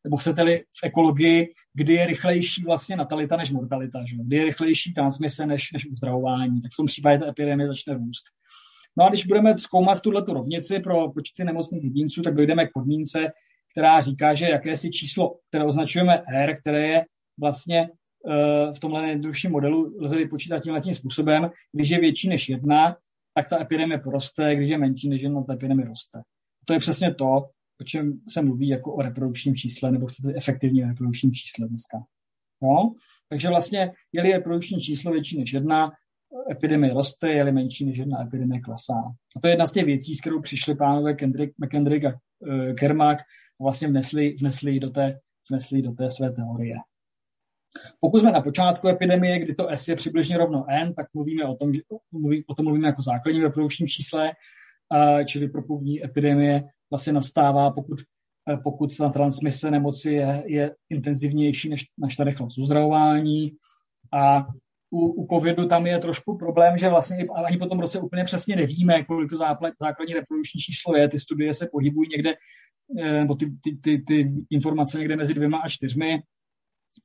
Speaker 2: nebo chcete-li v ekologii, kdy je rychlejší vlastně natalita než mortalita, že? kdy je rychlejší transmise než, než uzdravování, tak v tom případě ta epidemie začne růst. No a když budeme zkoumat tuhle rovnici pro počty nemocných jedinců, tak dojdeme k podmínce, která říká, že jakési číslo, které označujeme R, které je vlastně v tomhle nejjednodušším modelu lze vypočítat tímhle tím způsobem, když je větší než jedna, tak ta epidemie poroste, když je menší než jedna, ta epidemie roste. To je přesně to, o čem se mluví jako o reprodukčním čísle, nebo chcete efektivní reprodukčním čísle dneska. No? Takže vlastně, je-li reprodukční číslo větší než jedna, epidemie roste, je menší než jedna epidemie klesá. A to je jedna z těch věcí, s kterou přišli pánové Kendrick, McKendrick a uh, Kermak a vlastně vnesli, vnesli, do té, vnesli do té své teorie. Pokud jsme na počátku epidemie, kdy to S je přibližně rovno N, tak mluvíme o tom, že, mluví, o tom mluvíme jako základní reprodukčním čísle, uh, čili propůvodní epidemie vlastně nastává, pokud, uh, pokud ta transmise nemoci je, je intenzivnější než, než ta rychlost uzdravování. A u, u covidu tam je trošku problém, že vlastně ani po tom roce úplně přesně nevíme, kolik to základní reprodukční číslo je. Ty studie se pohybují někde, eh, nebo ty, ty, ty, ty informace někde mezi dvěma a čtyřmi.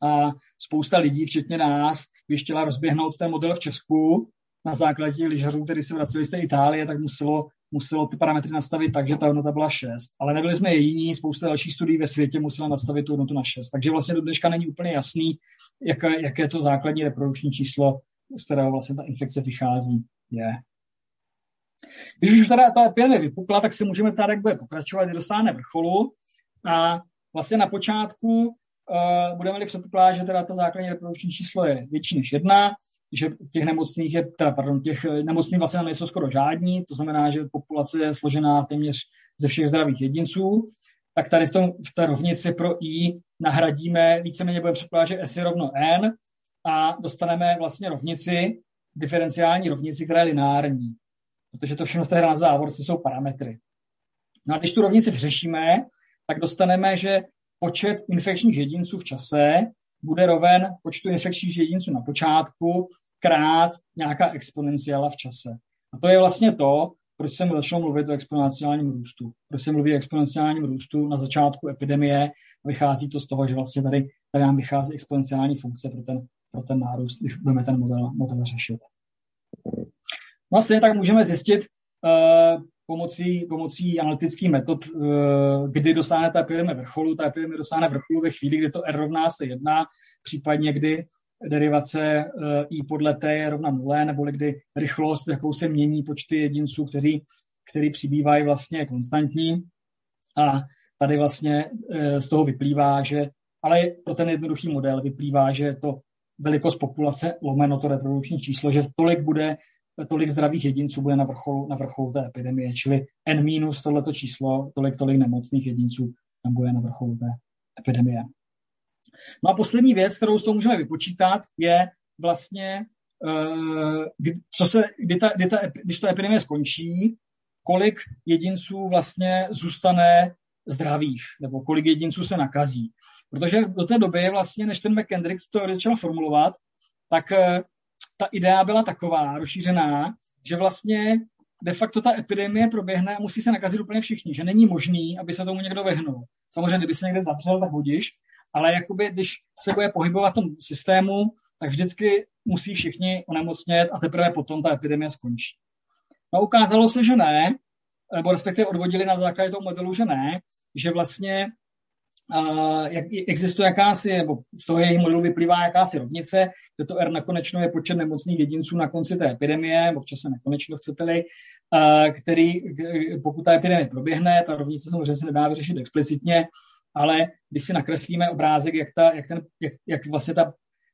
Speaker 2: A spousta lidí, včetně nás, když chtěla rozběhnout ten model v Česku na základě lyžařů, kteří se vraceli z té Itálie, tak muselo, muselo ty parametry nastavit tak, že ta hodnota byla 6. Ale nebyli jsme jediní, spousta dalších studií ve světě musela nastavit tu hodnotu na 6. Takže vlastně do dneška není úplně jasný, jaké, jaké to základní reprodukční číslo, z kterého vlastně ta infekce vychází, je. Když už teda ta epidemie vypukla, tak se můžeme ptát, jak bude pokračovat, kdy dosáhne vrcholu. A vlastně na počátku budeme-li předpokládat, že teda ta základní reprodukční číslo je větší než jedna, že těch nemocných je, teda, pardon, těch nemocných vlastně nejsou skoro žádní, to znamená, že populace je složená téměř ze všech zdravých jedinců, tak tady v, tom, v té rovnici pro i nahradíme, víceméně budeme předpokládat, že S je rovno N a dostaneme vlastně rovnici, diferenciální rovnici, která je lineární. Protože to všechno v té na závorce jsou parametry. No a když tu rovnici vyřešíme, tak dostaneme, že počet infekčních jedinců v čase bude roven počtu infekčních jedinců na počátku krát nějaká exponenciála v čase. A to je vlastně to, proč jsem začal mluvit o exponenciálním růstu. Proč se mluví o exponenciálním růstu na začátku epidemie. Vychází to z toho, že vlastně tady, tady nám vychází exponenciální funkce pro ten, pro ten nárůst, když budeme ten model, model řešit. Vlastně tak můžeme zjistit uh, pomocí, pomocí analytických metod, uh, kdy dosáhne ta epidemie vrcholu. Ta epidemie dosáhne vrcholu ve chvíli, kdy to R rovná se jedna, případně kdy derivace uh, I podle T je rovna nule, nebo kdy rychlost, jakou se mění počty jedinců, který, který přibývají vlastně konstantní. A tady vlastně uh, z toho vyplývá, že ale pro ten jednoduchý model vyplývá, že to velikost populace lomeno to reprodukční číslo, že tolik bude tolik zdravých jedinců bude na vrcholu, na vrcholu té epidemie, čili N minus tohleto číslo, tolik, tolik nemocných jedinců tam bude na vrcholu té epidemie. No a poslední věc, kterou z toho můžeme vypočítat, je vlastně, eh, co se, kdy ta, kdy ta, když ta epidemie skončí, kolik jedinců vlastně zůstane zdravých, nebo kolik jedinců se nakazí. Protože do té doby vlastně, než ten McKendrick to začal formulovat, tak eh, ta idea byla taková, rozšířená, že vlastně de facto ta epidemie proběhne a musí se nakazit úplně všichni, že není možný, aby se tomu někdo vyhnul. Samozřejmě, kdyby se někde zavřel, tak hodíš, ale jakoby, když se bude pohybovat v tom systému, tak vždycky musí všichni onemocnět a teprve potom ta epidemie skončí. No ukázalo se, že ne, nebo respektive odvodili na základě toho modelu, že ne, že vlastně jak existuje jakási, nebo z toho jejich modelu vyplývá jakási rovnice, kde to R nakonečno je počet nemocných jedinců na konci té epidemie, nebo v čase nekonečno chcete-li, který, pokud ta epidemie proběhne, ta rovnice samozřejmě se nedá vyřešit explicitně, ale když si nakreslíme obrázek, jak, ta, jak, ten, jak, jak vlastně ta,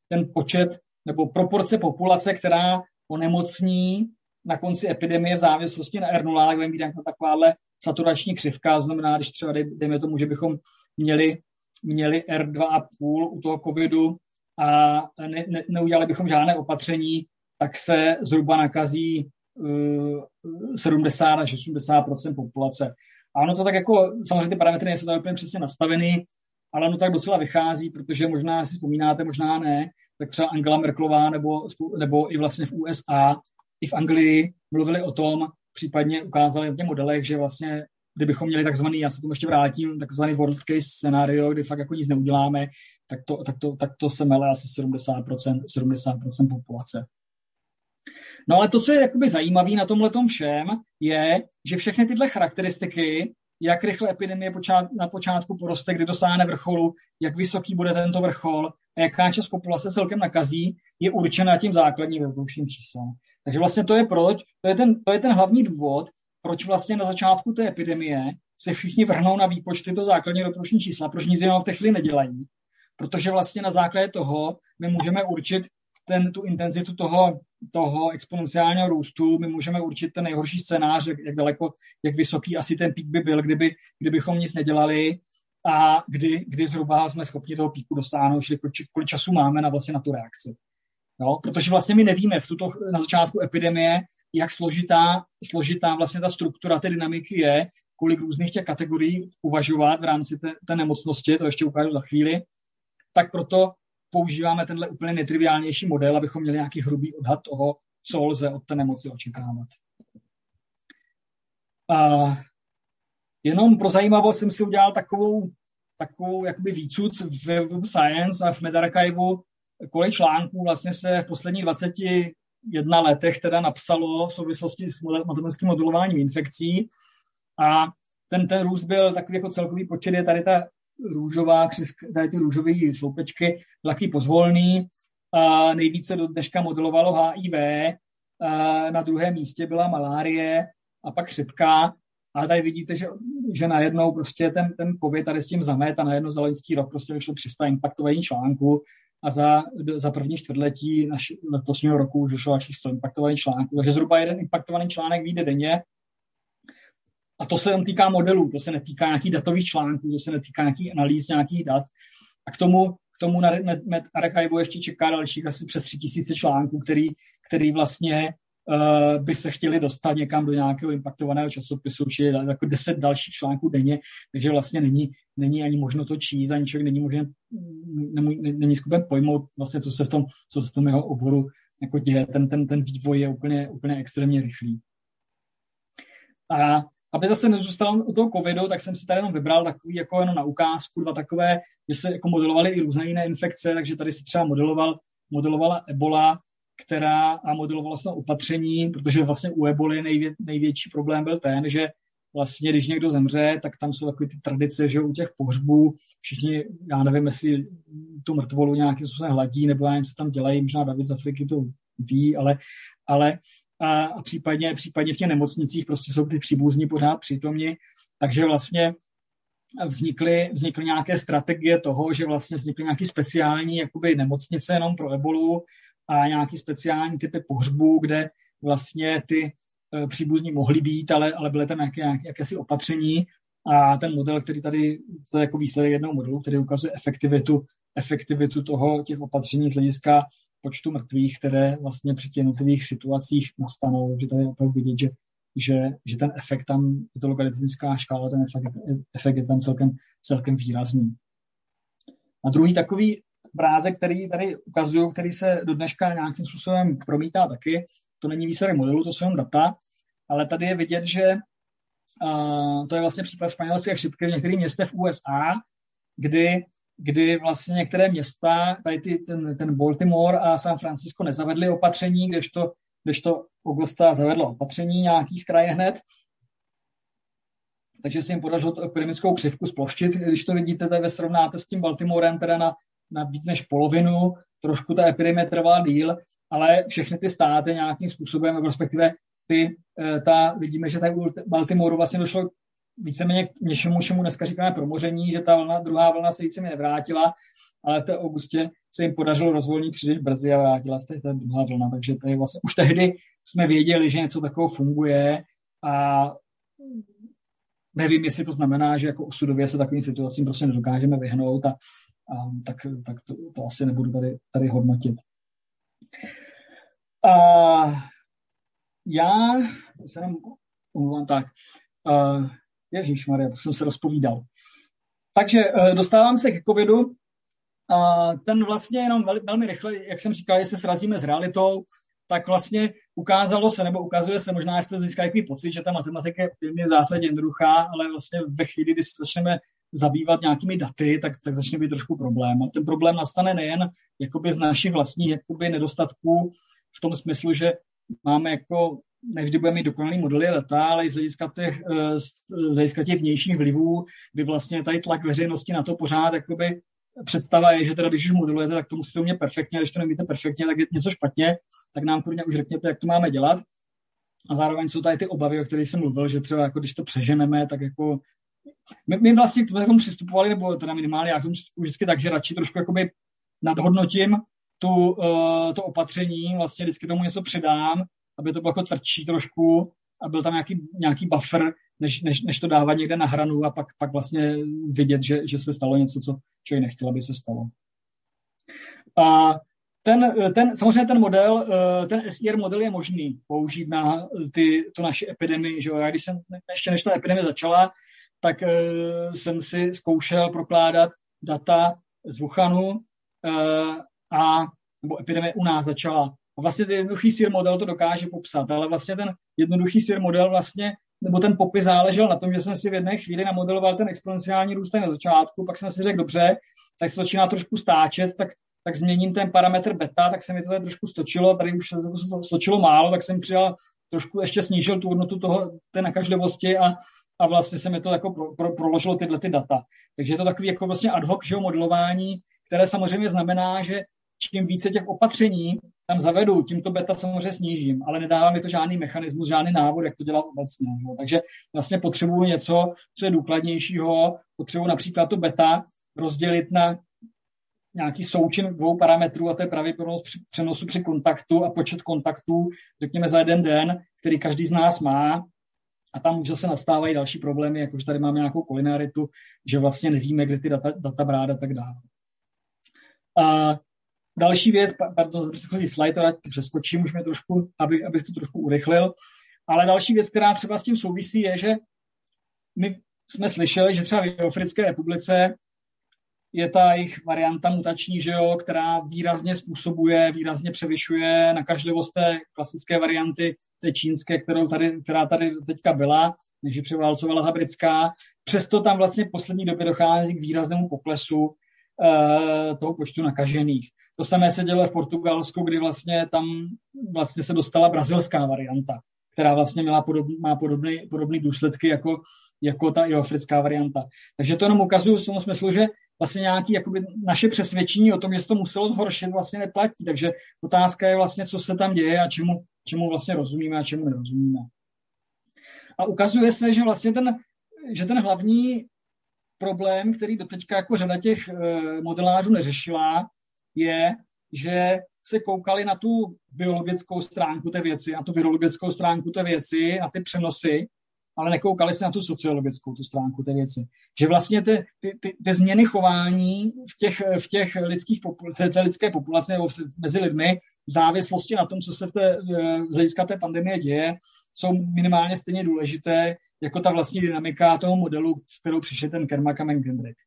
Speaker 2: ten počet nebo proporce populace, která onemocní na konci epidemie v závislosti na R0, tak bude mít takováhle saturační křivka, znamená, když třeba dejme tomu, že bychom měli, měli R2,5 u toho covidu a ne, ne, neudělali bychom žádné opatření, tak se zhruba nakazí uh, 70 až 80% populace. A ono to tak jako, samozřejmě ty parametry nejsou tak úplně přesně nastaveny, ale ono tak docela vychází, protože možná si vzpomínáte, možná ne, tak třeba Angela Merklová nebo, nebo i vlastně v USA, i v Anglii mluvili o tom, případně ukázali v těch modelech, že vlastně kdybychom měli takzvaný, já se tomu ještě vrátím, takzvaný world case scenario, kdy fakt jako nic neuděláme, tak to, tak to, tak to se mele asi 70%, 70% populace. No ale to, co je jakoby zajímavé na tomhle všem, je, že všechny tyhle charakteristiky, jak rychle epidemie na počátku poroste, kdy dosáhne vrcholu, jak vysoký bude tento vrchol a jaká část populace celkem nakazí, je určena tím základním reprodukčním číslem. Takže vlastně to je proč, to je ten, to je ten hlavní důvod, proč vlastně na začátku té epidemie se všichni vrhnou na výpočty do základní reprodukční čísla, proč nic jiného v té chvíli nedělají. Protože vlastně na základě toho my můžeme určit ten, tu intenzitu toho, toho exponenciálního růstu, my můžeme určit ten nejhorší scénář, jak, jak daleko, jak vysoký asi ten pík by byl, kdyby, kdybychom nic nedělali a kdy, kdy zhruba jsme schopni toho píku dosáhnout, čili kolik, kolik času máme na, vlastně na tu reakci. No, protože vlastně my nevíme v tuto, na začátku epidemie, jak složitá, složitá vlastně ta struktura té dynamiky je, kolik různých těch kategorií uvažovat v rámci té, té nemocnosti, to ještě ukážu za chvíli, tak proto používáme tenhle úplně netriviálnější model, abychom měli nějaký hrubý odhad toho, co lze od té nemoci očekávat. A jenom pro zajímavost jsem si udělal takovou, takovou jakoby výcud v Web Science a v MedArchive, kolik článků vlastně se v posledních 21 letech teda napsalo v souvislosti s matematickým modulováním infekcí a ten, ten růst byl takový jako celkový počet, je tady ta růžová křivka, tady ty růžové sloupečky, taky pozvolný. A nejvíce do dneška modelovalo HIV, a na druhém místě byla malárie a pak chřipka. A tady vidíte, že, že najednou prostě ten, ten COVID tady s tím zamet a najednou za loňský rok prostě vyšlo 300 impactových článků a za, za první čtvrtletí naš, letošního roku už vyšlo až 100 impaktovaných článků. Takže zhruba jeden impaktovaný článek vyjde denně. A to se tam týká modelů, to se netýká nějakých datových článků, to se netýká nějakých analýz, nějakých dat. A k tomu, k tomu na Archive ještě čeká dalších asi přes 3000 článků, který, který vlastně uh, by se chtěli dostat někam do nějakého impaktovaného časopisu, či jako 10 dalších článků denně, takže vlastně není, není ani možno to číst, ani člověk není možné, není, není schopen pojmout vlastně, co se v tom, co se v tom jeho oboru jako děje. Ten, ten, ten vývoj je úplně, úplně extrémně rychlý. A aby zase nezůstal u toho covidu, tak jsem si tady jenom vybral takový jako jenom na ukázku, dva takové, že se jako modelovaly i různé jiné infekce, takže tady si třeba modeloval, modelovala ebola, která a modelovala se opatření, protože vlastně u eboli nejvě, největší problém byl ten, že vlastně, když někdo zemře, tak tam jsou takové ty tradice, že u těch pohřbů všichni, já nevím, jestli tu mrtvolu nějakým způsobem hladí, nebo já nevím, co tam dělají, možná David z Afriky to ví, ale, ale a, a případně, případně v těch nemocnicích prostě jsou ty příbuzní pořád přítomni, takže vlastně vznikly, vznikly nějaké strategie toho, že vlastně vznikly nějaké speciální jakoby nemocnice jenom pro ebolu a nějaký speciální typy pohřbů, kde vlastně ty e, příbuzní mohly být, ale, ale byly tam nějaké, nějaké, jakési opatření a ten model, který tady, to je jako výsledek jednoho modelu, který ukazuje efektivitu, efektivitu toho, těch opatření z hlediska počtu mrtvých, které vlastně při těch jednotlivých situacích nastanou, že tady je opravdu vidět, že, že, že ten efekt tam, je to logaritmická škála, ten efekt, efekt je tam celkem, celkem výrazný. A druhý takový obrázek, který tady ukazuju, který se do dneška nějakým způsobem promítá taky, to není výsledek modelu, to jsou jen data, ale tady je vidět, že uh, to je vlastně případ španělské chřipky v některých městech v USA, kdy kdy vlastně některé města, tady ty, ten, ten Baltimore a San Francisco nezavedly opatření, kdežto, kdežto Augusta zavedla opatření nějaký z kraje hned. Takže se jim podařilo tu epidemickou křivku sploštit. Když to vidíte, tady ve srovnáte s tím Baltimorem, teda na, na víc než polovinu, trošku ta epidemie trvala díl, ale všechny ty státy nějakým způsobem, respektive ty, eh, ta, vidíme, že tady u Baltimoru vlastně došlo víceméně k něčemu, čemu dneska říkáme promoření, že ta vlna, druhá vlna se více mi nevrátila, ale v té augustě se jim podařilo rozvolnit příliš brzy a vrátila se ta druhá vlna. Takže tady vlastně už tehdy jsme věděli, že něco takového funguje a nevím, jestli to znamená, že jako osudově se takovým situacím prostě nedokážeme vyhnout a tak, tak to, to, asi nebudu tady, tady hodnotit. A já se jenom umluvám tak. Ježíš Maria, to jsem se rozpovídal. Takže eh, dostávám se k covidu. A ten vlastně jenom velmi, velmi rychle, jak jsem říkal, že se srazíme s realitou, tak vlastně ukázalo se, nebo ukazuje se, možná jste získali pocit, že ta matematika je v zásadě jednoduchá, ale vlastně ve chvíli, kdy se začneme zabývat nějakými daty, tak, tak začne být trošku problém. A ten problém nastane nejen jakoby z našich vlastních jakoby nedostatků v tom smyslu, že máme jako nevždy budeme mít dokonalý modely data, ale i z hlediska těch, eh, z hlediska těch vnějších vlivů, kdy vlastně tady tlak veřejnosti na to pořád jakoby představa je, že teda když už modelujete, tak to musíte umět perfektně, a když to nevíte perfektně, tak je něco špatně, tak nám kurně už řekněte, jak to máme dělat. A zároveň jsou tady ty obavy, o kterých jsem mluvil, že třeba jako když to přeženeme, tak jako my, my vlastně k tomu přistupovali, nebo teda minimálně já k tomu vždycky tak, že radši trošku jakoby nadhodnotím tu, uh, to opatření, vlastně vždycky tomu něco přidám aby to bylo jako tvrdší trošku a byl tam nějaký, nějaký buffer, než, než, než to dávat někde na hranu a pak, pak vlastně vidět, že, že se stalo něco, co člověk nechtěl, aby se stalo. A ten, ten, samozřejmě ten model, eh, ten SIR model je možný použít na ty, tu naši epidemii. Že jo? Já když jsem, ještě než ta epidemie začala, tak uh, jsem si zkoušel prokládat data z Wuhanu uh, a nebo epidemie u nás začala. A vlastně ten jednoduchý SIR model to dokáže popsat, ale vlastně ten jednoduchý SIR model vlastně, nebo ten popis záležel na tom, že jsem si v jedné chvíli namodeloval ten exponenciální růst na začátku, pak jsem si řekl, dobře, tak se začíná trošku stáčet, tak, tak změním ten parametr beta, tak se mi to tady trošku stočilo, tady už se to stočilo málo, tak jsem přijal trošku ještě snížil tu hodnotu toho, té nakažlivosti a, a vlastně se mi to jako pro, pro, proložilo tyhle ty data. Takže je to takový jako vlastně ad hoc že modelování, které samozřejmě znamená, že čím více těch opatření tam zavedu, tím to beta samozřejmě snížím, ale nedává mi to žádný mechanismus, žádný návod, jak to dělat obecně. No. Takže vlastně potřebuji něco, co je důkladnějšího, potřebuji například to beta rozdělit na nějaký součin dvou parametrů a to je pravděpodobnost přenosu při kontaktu a počet kontaktů, řekněme za jeden den, který každý z nás má. A tam už zase nastávají další problémy, jakože tady máme nějakou kolinaritu, že vlastně nevíme, kde ty data, data brát a tak dále. A Další věc, pardon, předchozí slide, ať přeskočím, už mě trošku, abych, abych to trošku urychlil. Ale další věc, která třeba s tím souvisí, je, že my jsme slyšeli, že třeba v Africké republice je ta jejich varianta mutační, že jo, která výrazně způsobuje, výrazně převyšuje nakažlivost té klasické varianty té čínské, kterou tady, která tady teďka byla, než ji převálcovala ta britská. Přesto tam vlastně v poslední době dochází k výraznému poklesu eh, toho počtu nakažených. To samé se dělo v Portugalsku, kdy vlastně tam vlastně se dostala brazilská varianta, která vlastně měla podobný, má podobný, podobný důsledky jako, jako ta africká varianta. Takže to jenom ukazuju v tom smyslu, že vlastně jakoby naše přesvědčení o tom, že se to muselo zhoršit, vlastně neplatí. Takže otázka je vlastně, co se tam děje a čemu, čemu vlastně rozumíme a čemu nerozumíme. A ukazuje se, že vlastně ten, že ten hlavní problém, který doteďka jako řada těch eh, modelářů neřešila, je, že se koukali na tu biologickou stránku té věci, na tu virologickou stránku té věci, na ty přenosy, ale nekoukali se na tu sociologickou tu stránku té věci. Že vlastně ty, ty, ty, ty změny chování v těch, v těch lidských, v té lidské populaci nebo mezi lidmi v závislosti na tom, co se v té, z hlediska té pandemie děje, jsou minimálně stejně důležité jako ta vlastní dynamika toho modelu, s kterou přišel ten Kermak a McGendrick.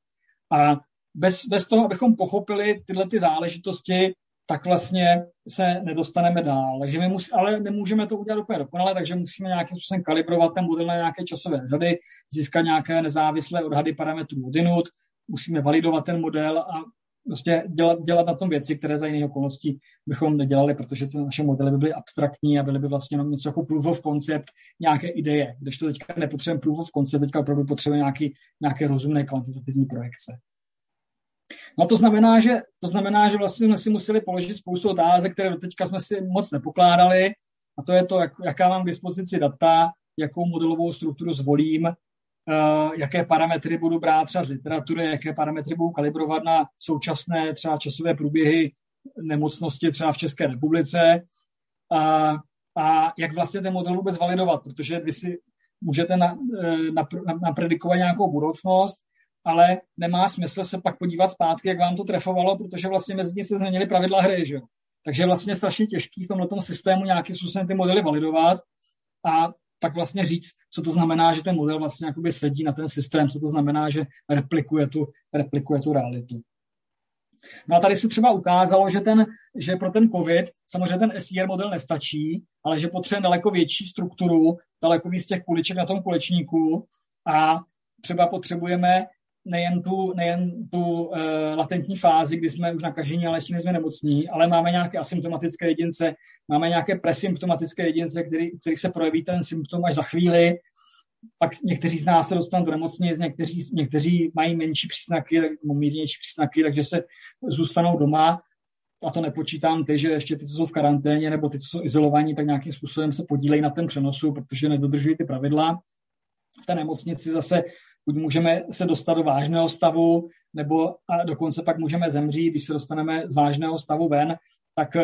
Speaker 2: A bez, bez toho, abychom pochopili tyhle ty záležitosti, tak vlastně se nedostaneme dál. Takže my musí, ale nemůžeme to udělat úplně dokonale, takže musíme nějakým způsobem kalibrovat ten model na nějaké časové řady, získat nějaké nezávislé odhady parametrů odinut, musíme validovat ten model a prostě dělat, dělat na tom věci, které za jiných okolností bychom nedělali, protože ty naše modely by byly abstraktní a byly by vlastně jenom něco jako proof of concept, nějaké ideje. Když to teďka nepotřebujeme proof of concept, teďka opravdu potřebujeme nějaký, nějaké rozumné kvantitativní projekce. No to znamená, že, to znamená, že vlastně jsme si museli položit spoustu otázek, které teďka jsme si moc nepokládali, a to je to, jak, jaká mám k dispozici data, jakou modelovou strukturu zvolím, uh, jaké parametry budu brát třeba z literatury, jaké parametry budu kalibrovat na současné třeba časové průběhy nemocnosti třeba v České republice. A, a jak vlastně ten model vůbec validovat, protože vy si můžete na, eh, na, na, napredikovat nějakou budoucnost, ale nemá smysl se pak podívat zpátky, jak vám to trefovalo, protože vlastně mezi tím se změnily pravidla hry. Že? Takže vlastně strašně těžký v tomhle systému nějakým způsobem ty modely validovat a pak vlastně říct, co to znamená, že ten model vlastně jakoby sedí na ten systém, co to znamená, že replikuje tu, replikuje tu realitu. No a tady se třeba ukázalo, že, ten, že pro ten COVID samozřejmě ten SIR model nestačí, ale že potřebuje daleko větší strukturu, daleko víc těch kuliček na tom kulečníku a třeba potřebujeme nejen tu, nejen tu uh, latentní fázi, kdy jsme už nakažení, ale ještě nejsme nemocní, ale máme nějaké asymptomatické jedince, máme nějaké presymptomatické jedince, který, kterých se projeví ten symptom až za chvíli, pak někteří z nás se dostanou do nemocnic, někteří, někteří mají menší příznaky, mírnější příznaky, takže se zůstanou doma a to nepočítám ty, že ještě ty, co jsou v karanténě nebo ty, co jsou izolovaní, tak nějakým způsobem se podílejí na tom přenosu, protože nedodržují ty pravidla. V té nemocnici zase buď můžeme se dostat do vážného stavu, nebo a dokonce pak můžeme zemřít, když se dostaneme z vážného stavu ven, tak,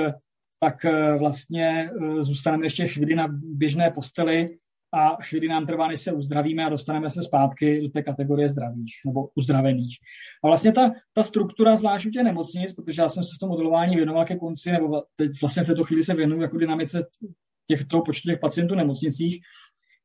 Speaker 2: tak eh, vlastně eh, zůstaneme ještě chvíli na běžné posteli a chvíli nám trvá, než se uzdravíme a dostaneme se zpátky do té kategorie zdravých nebo uzdravených. A vlastně ta, ta struktura zvlášť u těch nemocnic, protože já jsem se v tom modelování věnoval ke konci, nebo teď vlastně v této chvíli se věnuju jako dynamice těch, toho počtu těch pacientů v nemocnicích,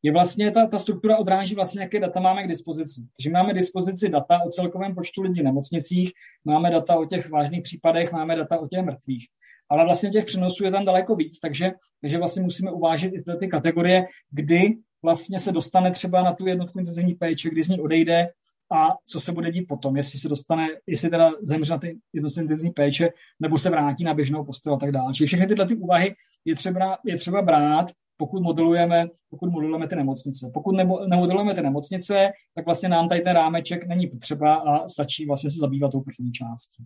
Speaker 2: je vlastně ta, ta struktura odráží vlastně, jaké data máme k dispozici. Takže máme k dispozici data o celkovém počtu lidí v nemocnicích, máme data o těch vážných případech, máme data o těch mrtvých. Ale vlastně těch přenosů je tam daleko víc, takže, takže vlastně musíme uvážit i ty kategorie, kdy vlastně se dostane třeba na tu jednotku intenzivní péče, kdy z ní odejde a co se bude dít potom, jestli se dostane, jestli teda zemře na ty jednotky intenzivní péče, nebo se vrátí na běžnou postel a tak dále. Čili všechny tyhle ty úvahy je třeba, je třeba brát pokud modelujeme, pokud modelujeme ty nemocnice. Pokud nemodelujeme ty nemocnice, tak vlastně nám tady ten rámeček není potřeba a stačí vlastně se zabývat tou první částí.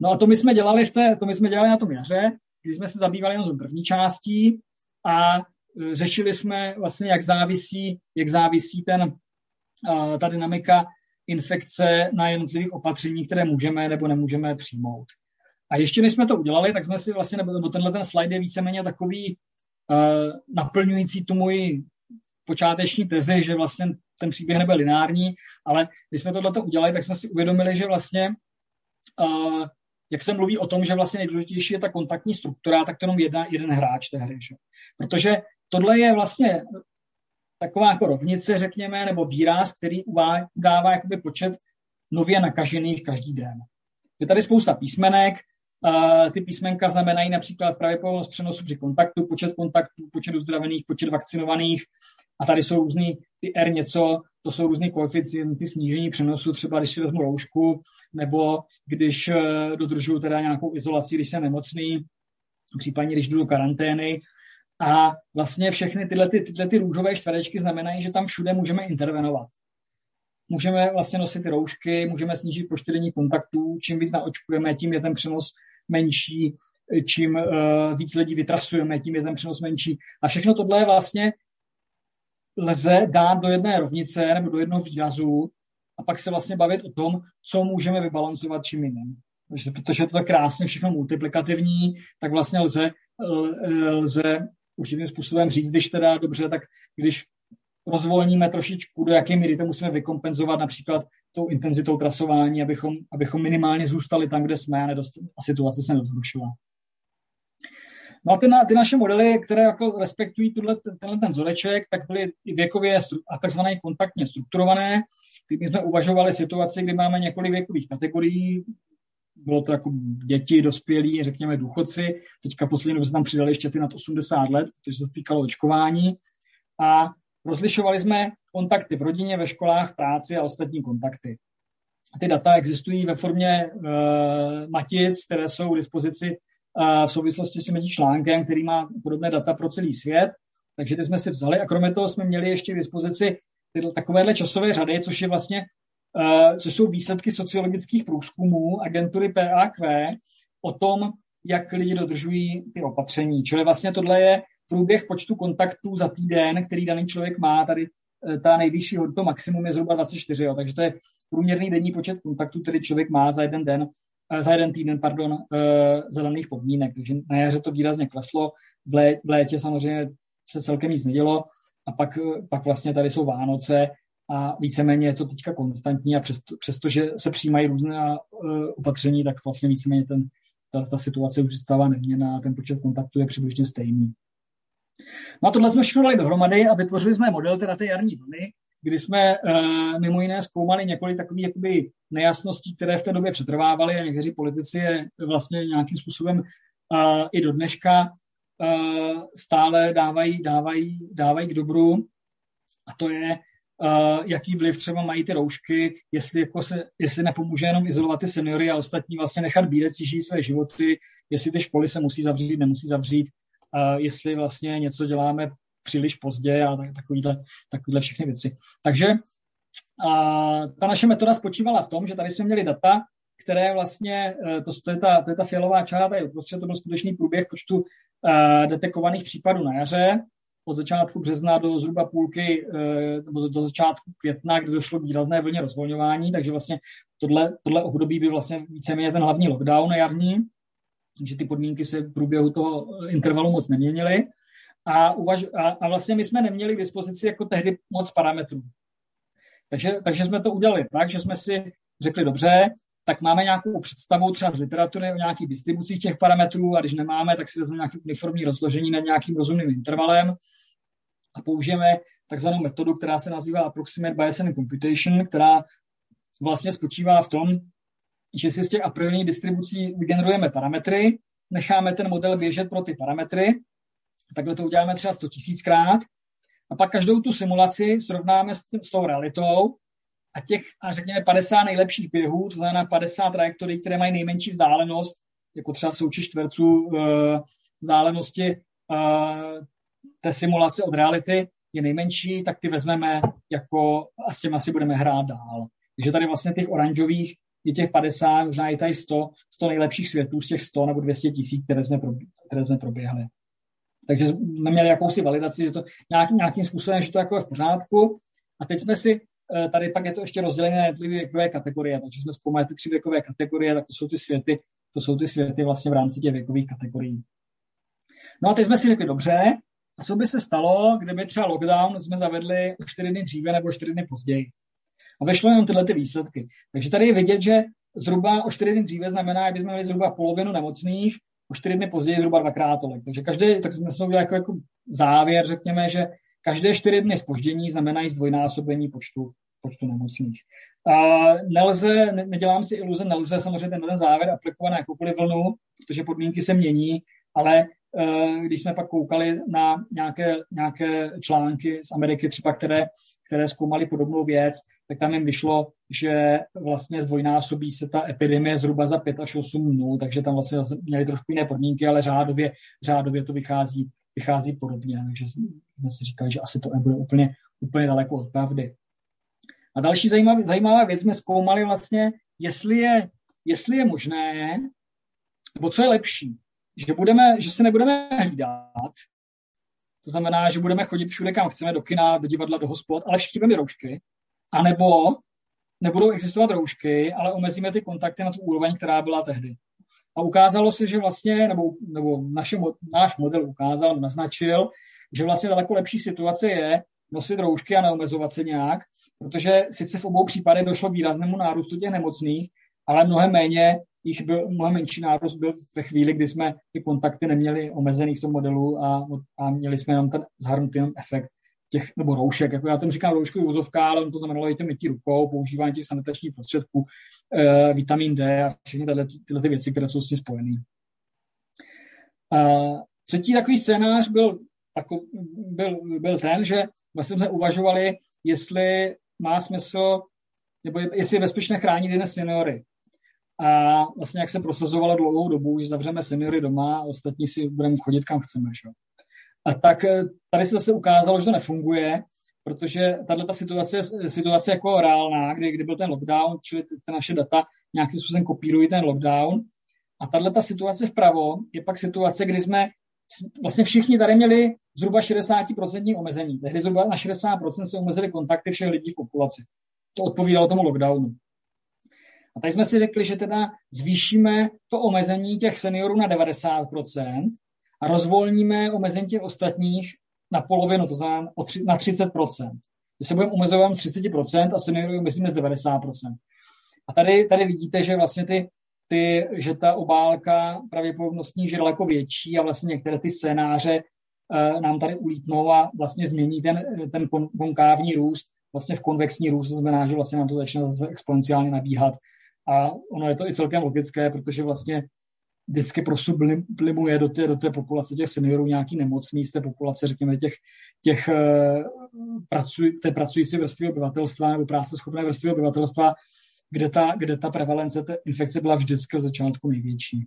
Speaker 2: No a to my jsme dělali, v té, to my jsme dělali na tom jaře, když jsme se zabývali na tom první částí a e, řešili jsme vlastně, jak závisí, jak závisí ten, ta dynamika infekce na jednotlivých opatřeních, které můžeme nebo nemůžeme přijmout. A ještě než jsme to udělali, tak jsme si vlastně, nebo tenhle ten slide je víceméně takový naplňující tu moji počáteční tezi, že vlastně ten příběh nebyl lineární, ale když jsme tohle udělali, tak jsme si uvědomili, že vlastně, uh, jak se mluví o tom, že vlastně nejdůležitější je ta kontaktní struktura, tak to jenom jedna, jeden hráč té hry. Že? Protože tohle je vlastně taková jako rovnice, řekněme, nebo výraz, který udává jakoby počet nově nakažených každý den. Je tady spousta písmenek, ty písmenka znamenají například pravděpodobnost přenosu při kontaktu, počet kontaktů, počet uzdravených, počet vakcinovaných. A tady jsou různý ty R něco, to jsou různý koeficienty snížení přenosu, třeba když si vezmu roušku, nebo když eh, dodržuju teda nějakou izolaci, když jsem nemocný, případně když jdu do karantény. A vlastně všechny tyhle, ty, tyhle ty růžové čtverečky znamenají, že tam všude můžeme intervenovat. Můžeme vlastně nosit roušky, můžeme snížit počty denních kontaktů, čím víc naočkujeme, tím je ten přenos menší, čím uh, víc lidí vytrasujeme, tím je ten přenos menší. A všechno tohle je vlastně lze dát do jedné rovnice nebo do jednoho výrazu a pak se vlastně bavit o tom, co můžeme vybalancovat čím jiným. Protože, protože to je krásně všechno multiplikativní, tak vlastně lze, lze určitým způsobem říct, když teda dobře, tak když rozvolníme trošičku, do jaké míry to musíme vykompenzovat například tou intenzitou trasování, abychom, abychom minimálně zůstali tam, kde jsme a, nedost, a situace se nezrušila. No a ty, na, ty naše modely, které jako respektují tuhle, tenhle ten vzoreček, tak byly věkově a takzvané kontaktně strukturované. Když jsme uvažovali situaci, kdy máme několik věkových kategorií, bylo to jako děti, dospělí, řekněme důchodci. Teďka poslední době se tam přidali ještě ty nad 80 let, protože se týkalo očkování. A rozlišovali jsme kontakty v rodině, ve školách, v práci a ostatní kontakty. Ty data existují ve formě uh, matic, které jsou k dispozici uh, v souvislosti s tím článkem, který má podobné data pro celý svět. Takže ty jsme si vzali a kromě toho jsme měli ještě k dispozici tyhle, takovéhle časové řady, což je vlastně uh, což jsou výsledky sociologických průzkumů agentury PAQ o tom, jak lidi dodržují ty opatření. Čili vlastně tohle je průběh počtu kontaktů za týden, který daný člověk má. Tady ta nejvyšší to maximum je zhruba 24, jo, takže to je průměrný denní počet kontaktů, který člověk má za jeden den, za jeden týden, pardon, za daných podmínek. Takže na jaře to výrazně kleslo, v, lé, v létě samozřejmě se celkem nic nedělo a pak, pak vlastně tady jsou Vánoce a víceméně je to teďka konstantní a přesto, přestože se přijímají různé opatření, tak vlastně víceméně ten, ta, ta situace už zůstává neměná a ten počet kontaktů je přibližně stejný. No a tohle jsme všechno dali dohromady a vytvořili jsme model teda té jarní vlny, kdy jsme uh, mimo jiné zkoumali několik takových jakoby nejasností, které v té době přetrvávaly a někteří politici je vlastně nějakým způsobem uh, i do dneška uh, stále dávají, dávají, dávají k dobru. A to je, uh, jaký vliv třeba mají ty roušky, jestli, jako se, jestli nepomůže jenom izolovat ty seniory a ostatní vlastně nechat bídec, žijí své životy, jestli ty školy se musí zavřít, nemusí zavřít, jestli vlastně něco děláme příliš pozdě a takovýhle, takovýhle všechny věci. Takže a ta naše metoda spočívala v tom, že tady jsme měli data, které vlastně, e, to, to, je, ta, to je ta fialová čára, tady uprostřed to byl skutečný průběh počtu uh, detekovaných případů na jaře, od začátku března do zhruba půlky, uh, nebo do, do začátku května, kdy došlo k výrazné vlně rozvolňování, takže vlastně tohle, tohle období by vlastně víceméně ten hlavní lockdown jarní, že ty podmínky se v průběhu toho intervalu moc neměnily. A, uvaž, a, a vlastně my jsme neměli k dispozici jako tehdy moc parametrů. Takže, takže jsme to udělali tak, že jsme si řekli, dobře, tak máme nějakou představu třeba z literatury o nějakých distribucích těch parametrů a když nemáme, tak si vezmeme nějaké uniformní rozložení nad nějakým rozumným intervalem a použijeme takzvanou metodu, která se nazývá Approximate Bayesian Computation, která vlastně spočívá v tom, že si z těch a priori distribucí vygenerujeme parametry, necháme ten model běžet pro ty parametry, takhle to uděláme třeba 100 tisíckrát a pak každou tu simulaci srovnáme s, tím, s tou realitou a těch, a řekněme, 50 nejlepších běhů, to znamená 50 trajektorií, které mají nejmenší vzdálenost, jako třeba souči čtverců eh, vzdálenosti eh, té simulace od reality je nejmenší, tak ty vezmeme jako a s těmi asi budeme hrát dál. Takže tady vlastně těch oranžových je těch 50, možná i tady 100, 100 nejlepších světů z těch 100 nebo 200 tisíc, které jsme, které jsme proběhli. Takže jsme měli jakousi validaci, že to nějaký, nějakým způsobem, že to jako je v pořádku. A teď jsme si, eh, tady pak je to ještě rozdělené na jednotlivé věkové kategorie, takže jsme zkoumali ty tři věkové kategorie, tak to jsou ty světy, to jsou ty světy vlastně v rámci těch věkových kategorií. No a teď jsme si řekli, dobře, a co by se stalo, kdyby třeba lockdown jsme zavedli o čtyři dny dříve nebo čtyři dny později. A vešlo jenom tyhle ty výsledky. Takže tady je vidět, že zhruba o čtyři dny dříve znamená, že bychom měli zhruba polovinu nemocných, o čtyři dny později zhruba dvakrát tolik. Takže každý, tak jsme se udělali jako, jako závěr, řekněme, že každé čtyři dny spoždění znamenají zdvojnásobení počtu, počtu nemocných. A nelze, nedělám si iluze, nelze samozřejmě ten, ten závěr aplikovat na jakoukoliv vlnu, protože podmínky se mění, ale eh, když jsme pak koukali na nějaké, nějaké články z Ameriky třeba, které, které zkoumaly podobnou věc, tak tam jim vyšlo, že vlastně zdvojnásobí se ta epidemie zhruba za 5 až 8 dnů, takže tam vlastně měli trošku jiné podmínky, ale řádově, řádově to vychází, vychází podobně, takže jsme si říkali, že asi to nebude úplně, úplně daleko od pravdy. A další zajímavá, zajímavá věc jsme zkoumali vlastně, jestli je, jestli je možné, nebo co je lepší, že, budeme, že se nebudeme hlídat, to znamená, že budeme chodit všude, kam chceme, do kina, do divadla, do hospod, ale všichni budeme roušky, anebo nebudou existovat roušky, ale omezíme ty kontakty na tu úroveň, která byla tehdy. A ukázalo se, že vlastně, nebo, nebo naše, náš model ukázal, naznačil, že vlastně daleko lepší situace je nosit roušky a neomezovat se nějak, protože sice v obou případech došlo k výraznému nárůstu těch nemocných, ale mnohem méně jich byl, mnohem menší nárůst byl ve chvíli, kdy jsme ty kontakty neměli omezený v tom modelu a, a měli jsme jenom ten zhrnutý efekt těch, nebo roušek, jako já tomu říkám roušku vozovka, ale on to znamenalo i ty mytí rukou, používání těch sanitačních prostředků, e, vitamin D a všechny tyhle, tyhle ty věci, které jsou s tím spojené. třetí takový scénář byl, tako, byl, byl ten, že vlastně jsme uvažovali, jestli má smysl, nebo jestli je bezpečné chránit jen seniory. A vlastně jak se prosazovalo dlouhou dobu, že zavřeme seniory doma a ostatní si budeme chodit kam chceme. Že? A tak eh, tady se zase ukázalo, že to nefunguje, protože tahle ta situace je situace jako reálná, kdy, kdy byl ten lockdown, čili ty naše data nějakým způsobem kopírují ten lockdown. A tahle ta situace vpravo je pak situace, kdy jsme vlastně všichni tady měli zhruba 60% omezení. Tehdy zhruba na 60% se omezily kontakty všech lidí v populaci. To odpovídalo tomu lockdownu. A tady jsme si řekli, že teda zvýšíme to omezení těch seniorů na 90% a rozvolníme omezení těch ostatních na polovinu, to znamená na 30%. Když se budeme omezovat 30% a seniorů omezíme z 90%. A tady, tady vidíte, že vlastně ty, ty, že ta obálka pravděpodobnostní je daleko větší a vlastně některé ty scénáře uh, nám tady ulítnou a vlastně změní ten, ten konkávní růst vlastně v konvexní růst, to znamená, že vlastně nám to začne zase exponenciálně nabíhat. A ono je to i celkem logické, protože vlastně vždycky prosublimuje do té, do té populace těch seniorů nějaký nemocný z té populace, řekněme, těch, těch uh, pracuj, té pracující vrstvy obyvatelstva nebo práce schopné vrstvy obyvatelstva, kde ta, kde ta prevalence té infekce byla vždycky od začátku největší.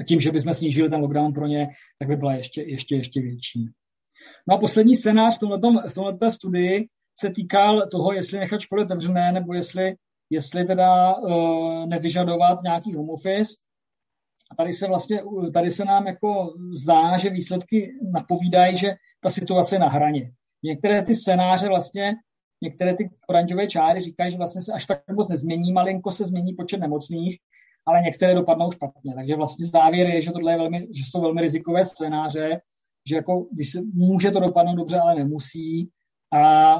Speaker 2: A tím, že bychom snížili ten lockdown pro ně, tak by byla ještě, ještě, ještě větší. No a poslední scénář v tomhle, v tomhle studii se týkal toho, jestli nechat školy otevřené, nebo jestli, jestli teda uh, nevyžadovat nějaký home office. A tady se vlastně, tady se nám jako zdá, že výsledky napovídají, že ta situace je na hraně. Některé ty scénáře vlastně, některé ty oranžové čáry říkají, že vlastně se až tak moc nezmění, malinko se změní počet nemocných, ale některé dopadnou špatně. Takže vlastně závěr je, že tohle je velmi, že jsou velmi rizikové scénáře, že jako, když se, může to dopadnout dobře, ale nemusí. A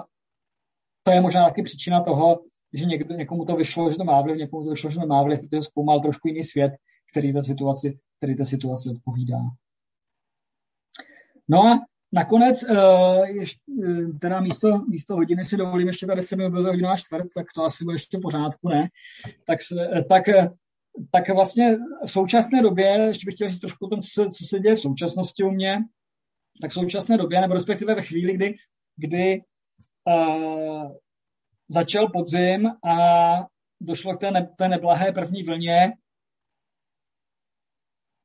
Speaker 2: to je možná taky příčina toho, že někdo, někomu to vyšlo, že to má vliv, někomu to vyšlo, že to má vliv, protože zkoumal trošku jiný svět, který ta situaci, který ta situaci odpovídá. No a nakonec, uh, ještě, uh, teda místo, místo hodiny si dovolím ještě tady se mi byl hodina čtvrt, tak to asi bude ještě pořádku, ne? Tak, tak, tak vlastně v současné době, ještě bych chtěl říct trošku o tom, co se, co se děje v současnosti u mě, tak v současné době, nebo respektive ve chvíli, kdy, kdy uh, začal podzim a došlo k té, ne, té neblahé první vlně,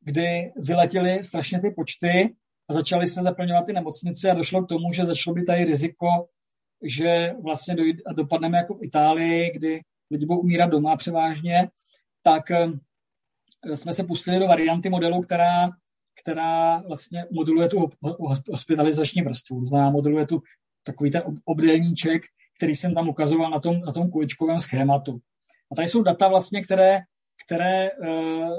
Speaker 2: kdy vyletěly strašně ty počty a začaly se zaplňovat ty nemocnice a došlo k tomu, že začalo být tady riziko, že vlastně dojde, dopadneme jako v Itálii, kdy lidi budou umírat doma převážně, tak eh, jsme se pustili do varianty modelu, která, která vlastně moduluje tu hospitalizační vrstvu. Znamená, moduluje tu takový ten obdélníček, který jsem tam ukazoval na tom, na tom kuličkovém schématu. A tady jsou data vlastně, které, které eh,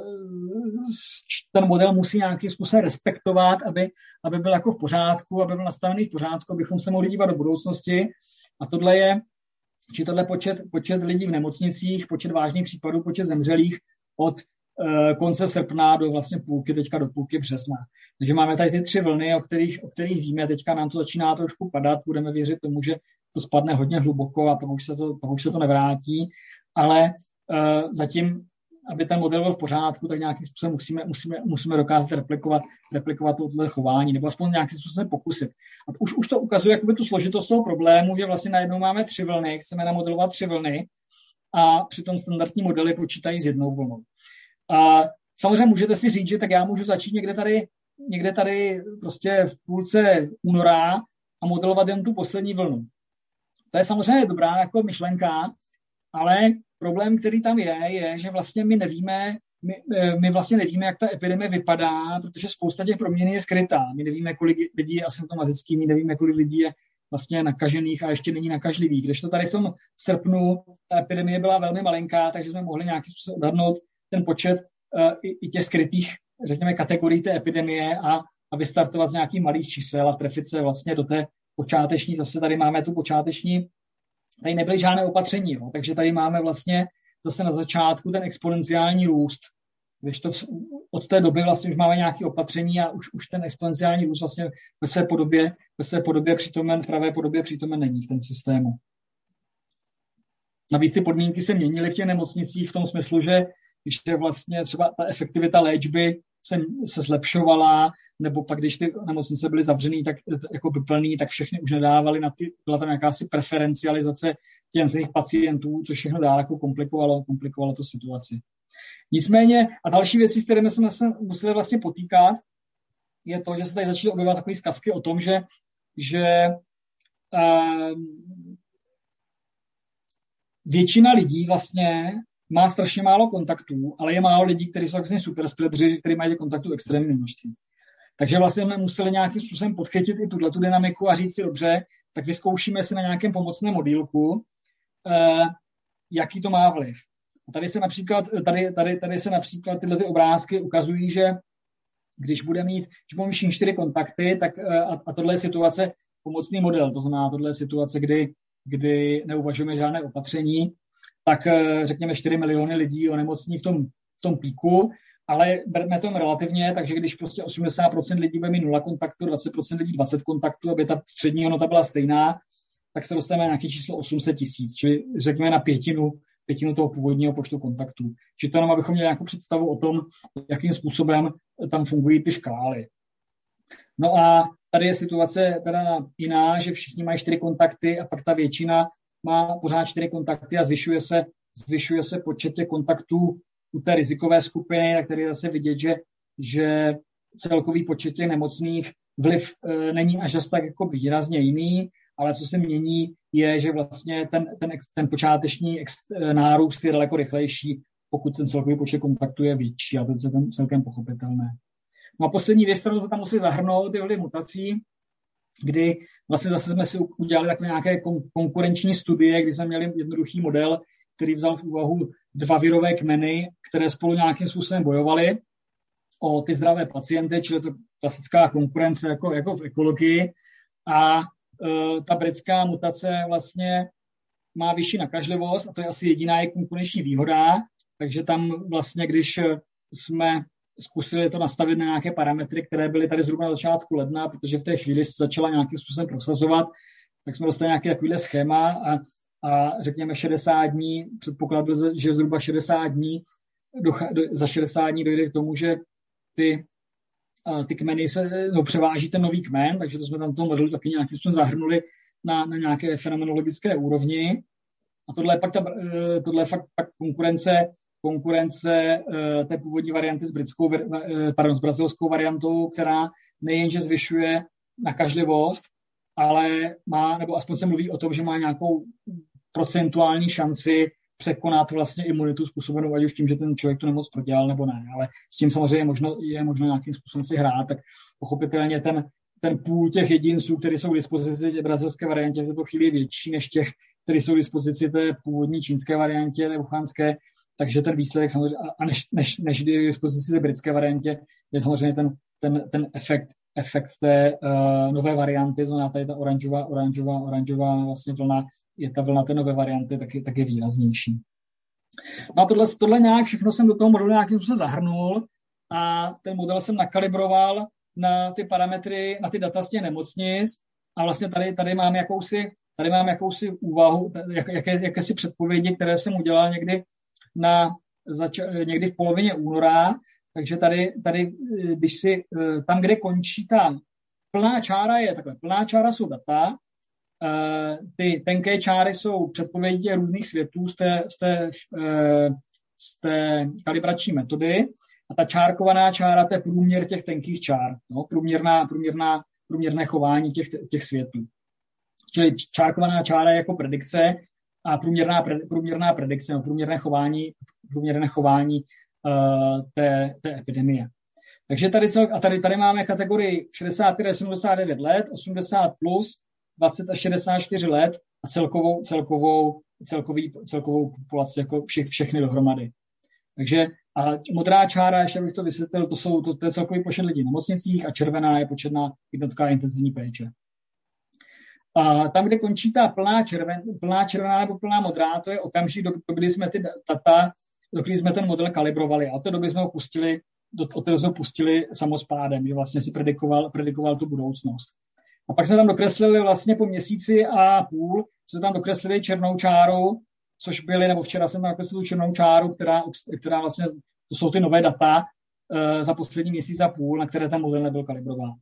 Speaker 2: ten model musí nějakým způsobem respektovat, aby, aby byl jako v pořádku, aby byl nastavený v pořádku, abychom se mohli dívat do budoucnosti. A tohle je, či tohle počet, počet lidí v nemocnicích, počet vážných případů, počet zemřelých od Eh, konce srpna do vlastně půlky, teďka do půlky března. Takže máme tady ty tři vlny, o kterých, o kterých víme, teďka nám to začíná trošku padat, budeme věřit tomu, že to spadne hodně hluboko a pak už se to, pak už se to nevrátí, ale uh, zatím aby ten model byl v pořádku, tak nějakým způsobem musíme, musíme, musíme dokázat replikovat, replikovat tohle chování, nebo aspoň nějakým způsobem pokusit. A už, už to ukazuje jakoby tu složitost toho problému, že vlastně najednou máme tři vlny, chceme namodelovat tři vlny a přitom standardní modely počítají s jednou vlnou. A samozřejmě můžete si říct, že tak já můžu začít někde tady, někde tady prostě v půlce února a modelovat jen tu poslední vlnu. To je samozřejmě dobrá jako myšlenka, ale problém, který tam je, je, že vlastně my nevíme, my, eh, my vlastně nevíme, jak ta epidemie vypadá, protože spousta těch proměn je skrytá. My nevíme, kolik lidí je asymptomatický, my nevíme, kolik lidí je vlastně nakažených a ještě není nakažlivých. Když to tady v tom srpnu ta epidemie byla velmi malinká, takže jsme mohli nějakým způsobem odhadnout ten počet uh, i, i těch skrytých, řekněme, kategorií té epidemie a, a vystartovat z nějakých malých čísel a trefit se vlastně do té počáteční, zase tady máme tu počáteční tady nebyly žádné opatření, jo. takže tady máme vlastně zase na začátku ten exponenciální růst, když to v, od té doby vlastně už máme nějaké opatření a už, už ten exponenciální růst vlastně ve své podobě, ve své podobě přítomen, v pravé podobě přítomen není v tom systému. Navíc ty podmínky se měnily v těch nemocnicích v tom smyslu, že když je vlastně třeba ta efektivita léčby se, se zlepšovala, nebo pak, když ty nemocnice byly zavřený, tak jako vyplný, tak všechny už nedávali na ty, byla tam jakási preferencializace těch pacientů, což všechno dál jako komplikovalo, komplikovalo tu situaci. Nicméně, a další věci, s kterými jsme se museli vlastně potýkat, je to, že se tady začaly objevovat takové zkazky o tom, že, že um, většina lidí vlastně má strašně málo kontaktů, ale je málo lidí, kteří jsou vlastně super spreadři, kteří mají kontaktů extrémní množství. Takže vlastně jsme museli nějakým způsobem podchytit i tuhle tu dynamiku a říct si, dobře, tak vyzkoušíme si na nějakém pomocném modílku, eh, jaký to má vliv. A tady se například, tady, tady, tady se například tyhle ty obrázky ukazují, že když bude mít, když bude mít čtyři kontakty, tak eh, a, a tohle je situace pomocný model, to znamená, tohle je situace, kdy, kdy neuvažujeme žádné opatření, tak eh, řekněme 4 miliony lidí onemocní v tom, v tom píku, ale berme to relativně, takže když prostě 80% lidí bude mít 0 kontaktu, 20% lidí 20 kontaktů, aby ta střední hodnota byla stejná, tak se dostaneme na nějaké číslo 800 tisíc, čili řekněme na pětinu, pětinu toho původního počtu kontaktů. Čili to jenom, abychom měli nějakou představu o tom, jakým způsobem tam fungují ty škály. No a tady je situace teda jiná, že všichni mají čtyři kontakty a pak ta většina má pořád čtyři kontakty a zvyšuje se, zvyšuje se počet těch kontaktů u té rizikové skupiny, tak tady je zase vidět, že, že celkový počet těch nemocných vliv e, není až zase tak jako výrazně jiný, ale co se mění, je, že vlastně ten, ten, ten počáteční ex, e, nárůst je daleko rychlejší, pokud ten celkový počet kontaktů je větší a to je celkem pochopitelné. No a poslední věc, kterou tam museli zahrnout, je vliv mutací kdy vlastně zase jsme si udělali takové nějaké konkurenční studie, kdy jsme měli jednoduchý model, který vzal v úvahu dva virové kmeny, které spolu nějakým způsobem bojovaly o ty zdravé pacienty, čili to klasická konkurence jako, jako v ekologii. A e, ta britská mutace vlastně má vyšší nakažlivost a to je asi jediná je konkurenční výhoda, takže tam vlastně, když jsme zkusili to nastavit na nějaké parametry, které byly tady zhruba na začátku ledna, protože v té chvíli se začala nějakým způsobem prosazovat, tak jsme dostali nějaké takovýhle schéma a, a řekněme 60 dní, předpoklad byl, že zhruba 60 dní, do, do, za 60 dní dojde k tomu, že ty, ty kmeny se, no, převáží ten nový kmen, takže to jsme tam toho modelu taky nějakým způsobem zahrnuli na, na nějaké fenomenologické úrovni. A tohle je, pak ta, e, tohle je fakt pak konkurence konkurence eh, té původní varianty s, britskou, eh, pardon, s brazilskou variantou, která nejenže zvyšuje nakažlivost, ale má, nebo aspoň se mluví o tom, že má nějakou procentuální šanci překonat vlastně imunitu způsobenou, ať už tím, že ten člověk tu nemoc prodělal nebo ne. Ale s tím samozřejmě je možno, je možno nějakým způsobem si hrát, tak pochopitelně ten, ten půl těch jedinců, kteří jsou k dispozici té brazilské variantě, v této chvíli je větší než těch, kteří jsou k dispozici té původní čínské variantě, té wuhanské, takže ten výsledek samozřejmě, a než, než, než v dispozici té britské variantě, je samozřejmě ten, ten, ten efekt, efekt té uh, nové varianty, znamená tady ta oranžová, oranžová, oranžová vlastně vlna, je ta vlna té nové varianty, tak je, tak je výraznější. No a tohle, tohle nějak všechno jsem do toho modelu nějakým způsobem zahrnul a ten model jsem nakalibroval na ty parametry, na ty data z těch nemocnic a vlastně tady, tady mám jakousi tady mám jakousi úvahu, jak, jaké, jakési předpovědi, které jsem udělal někdy, na, zač, někdy v polovině února, takže tady, tady, když si tam, kde končí ta plná čára je takhle, plná čára jsou data, ty tenké čáry jsou předpovědi různých světů z té, z té, z té kalibrační metody a ta čárkovaná čára, to je průměr těch tenkých čár, no, průměrná, průměrná, průměrné chování těch, těch světů. Čili čárkovaná čára je jako predikce a průměrná, průměrná predikce, no, průměrné chování, průměrné chování uh, té, té epidemie. Takže tady, cel, a tady, tady máme kategorii 65-79 let, 80 plus, 20 až 64 let a celkovou, celkovou, celkový, celkovou populaci jako všech, všechny dohromady. Takže a modrá čára, ještě bych to vysvětlil, to, jsou, to, to je celkový počet lidí v nemocnicích a červená je početná jednotka intenzivní péče. A tam, kde končí ta plná, červen, plná červená nebo plná modrá, to je okamžik, do, do kdy jsme ty data, do kdy jsme ten model kalibrovali. A té doby jsme ho pustili, do, od té jsme ho pustili samospádem, že vlastně si predikoval, predikoval tu budoucnost. A pak jsme tam dokreslili vlastně po měsíci a půl, jsme tam dokreslili černou čáru, což byly, nebo včera jsem tam nakreslil černou čáru, která, která vlastně, to jsou ty nové data uh, za poslední měsíc a půl, na které ten model nebyl kalibrován.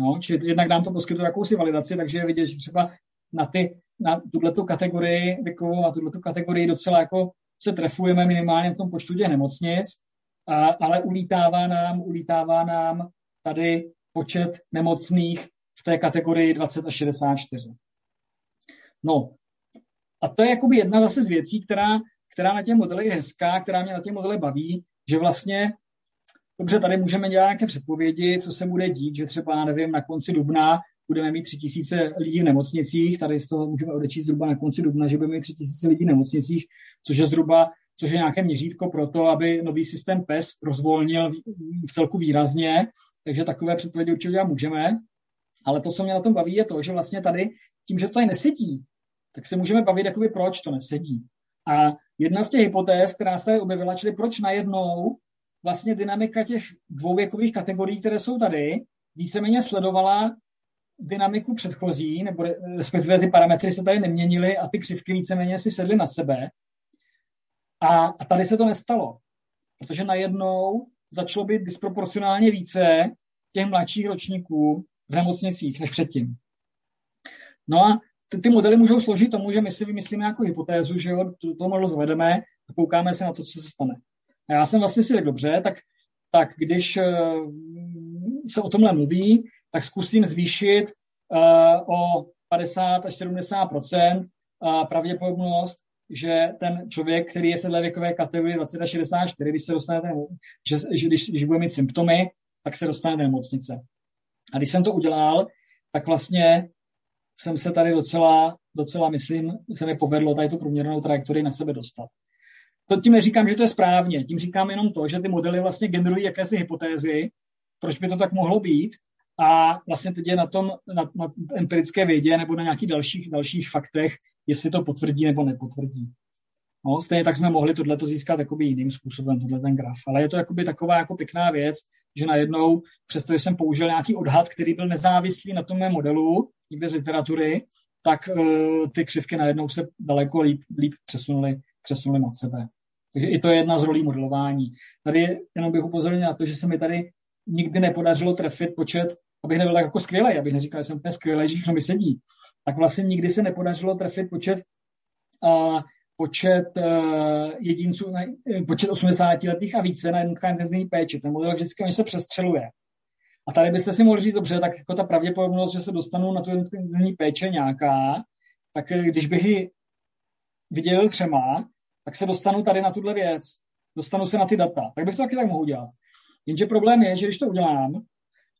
Speaker 2: No, čili jednak nám to poskytuje jakousi validaci, takže je vidět, že třeba na, ty, na tuto kategorii věkovou, na tuto kategorii docela jako se trefujeme minimálně v tom počtu těch nemocnic, a, ale ulítává nám, ulítává nám tady počet nemocných v té kategorii 20 až 64. No, a to je jakoby jedna zase z věcí, která, která na těch modelech je hezká, která mě na těch modelech baví, že vlastně Dobře, tady můžeme dělat nějaké předpovědi, co se bude dít, že třeba, nevím, na konci dubna budeme mít tři tisíce lidí v nemocnicích, tady z toho můžeme odečíst zhruba na konci dubna, že budeme mít tři tisíce lidí v nemocnicích, což je zhruba, což je nějaké měřítko pro to, aby nový systém PES rozvolnil v celku výrazně, takže takové předpovědi určitě dělat můžeme. Ale to, co mě na tom baví, je to, že vlastně tady, tím, že to tady nesedí, tak se můžeme bavit, jakoby, proč to nesedí. A jedna z těch hypotéz, která se objevila, čili proč najednou vlastně dynamika těch dvou věkových kategorií, které jsou tady, víceméně sledovala dynamiku předchozí, nebo respektive ty parametry se tady neměnily a ty křivky víceméně si sedly na sebe. A, a tady se to nestalo, protože najednou začalo být disproporcionálně více těch mladších ročníků v nemocnicích než předtím. No a ty, ty modely můžou složit tomu, že my si vymyslíme nějakou hypotézu, že jo, to, to model zavedeme a koukáme se na to, co se stane. A já jsem vlastně si řekl, dobře, tak, tak když uh, se o tomhle mluví, tak zkusím zvýšit uh, o 50 až 70 uh, pravděpodobnost, že ten člověk, který je v této věkové kategorii 20 až 64, když se dostane, že, že když, když bude mít symptomy, tak se dostane do nemocnice. A když jsem to udělal, tak vlastně jsem se tady docela, docela myslím, se mi povedlo tady tu průměrnou trajektorii na sebe dostat. To tím neříkám, že to je správně, tím říkám jenom to, že ty modely vlastně generují jakési hypotézy, proč by to tak mohlo být a vlastně teď je na tom, na, na empirické vědě nebo na nějakých dalších, dalších faktech, jestli to potvrdí nebo nepotvrdí. No, stejně tak jsme mohli tohleto získat jakoby jiným způsobem, tohle ten graf. Ale je to jakoby taková jako pěkná věc, že najednou, přestože jsem použil nějaký odhad, který byl nezávislý na tom mém modelu, někde z literatury, tak uh, ty křivky najednou se daleko líp, líp přesunuly, přesunuly nad sebe. Takže i to je jedna z rolí modelování. Tady jenom bych upozornil na to, že se mi tady nikdy nepodařilo trefit počet, abych nebyl tak jako skvělý, abych neříkal, že jsem úplně skvělý, že všechno mi sedí. Tak vlastně nikdy se nepodařilo trefit počet uh, počet uh, jedinců, uh, počet 80 letých a více na jednotka intenzivní péče. Ten model vždycky se přestřeluje. A tady byste si mohli říct, dobře, tak jako ta pravděpodobnost, že se dostanou na tu intenzivní péče nějaká, tak když bych ji vydělil třema, tak se dostanu tady na tuhle věc, dostanu se na ty data. Tak bych to taky tak mohl udělat. Jenže problém je, že když to udělám,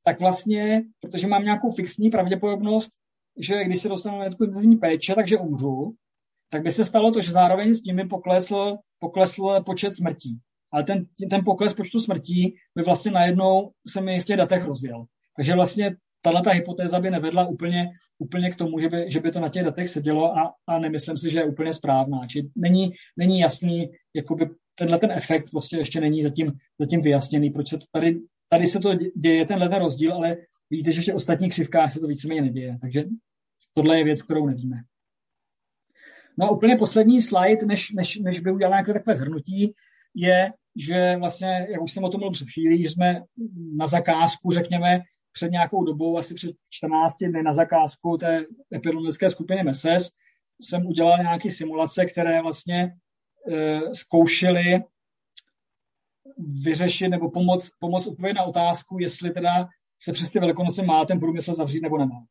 Speaker 2: tak vlastně, protože mám nějakou fixní pravděpodobnost, že když se dostanu na intenzivní péče, takže umřu, tak by se stalo to, že zároveň s tím by poklesl, poklesl počet smrtí. Ale ten, ten pokles počtu smrtí by vlastně najednou se mi v těch datech rozjel. Takže vlastně tahle ta hypotéza by nevedla úplně, úplně k tomu, že by, že by to na těch datech sedělo a, a nemyslím si, že je úplně správná. Či není, není jasný, jakoby tenhle ten efekt prostě ještě není zatím, zatím vyjasněný, proč se to tady, tady se to děje, tenhle ten rozdíl, ale vidíte, že v těch ostatních křivkách se to víceméně neděje. Takže tohle je věc, kterou nevíme. No a úplně poslední slide, než, než, než by udělal nějaké takové zhrnutí, je, že vlastně, jak už jsem o tom mluvil před chvílí, že jsme na zakázku, řekněme, před nějakou dobou, asi před 14 dny na zakázku té epidemiologické skupiny MESES, jsem udělal nějaké simulace, které vlastně e, zkoušely vyřešit nebo pomoct, pomoct odpovědět na otázku, jestli teda se přes ty velikonoce má ten průmysl zavřít nebo nemá.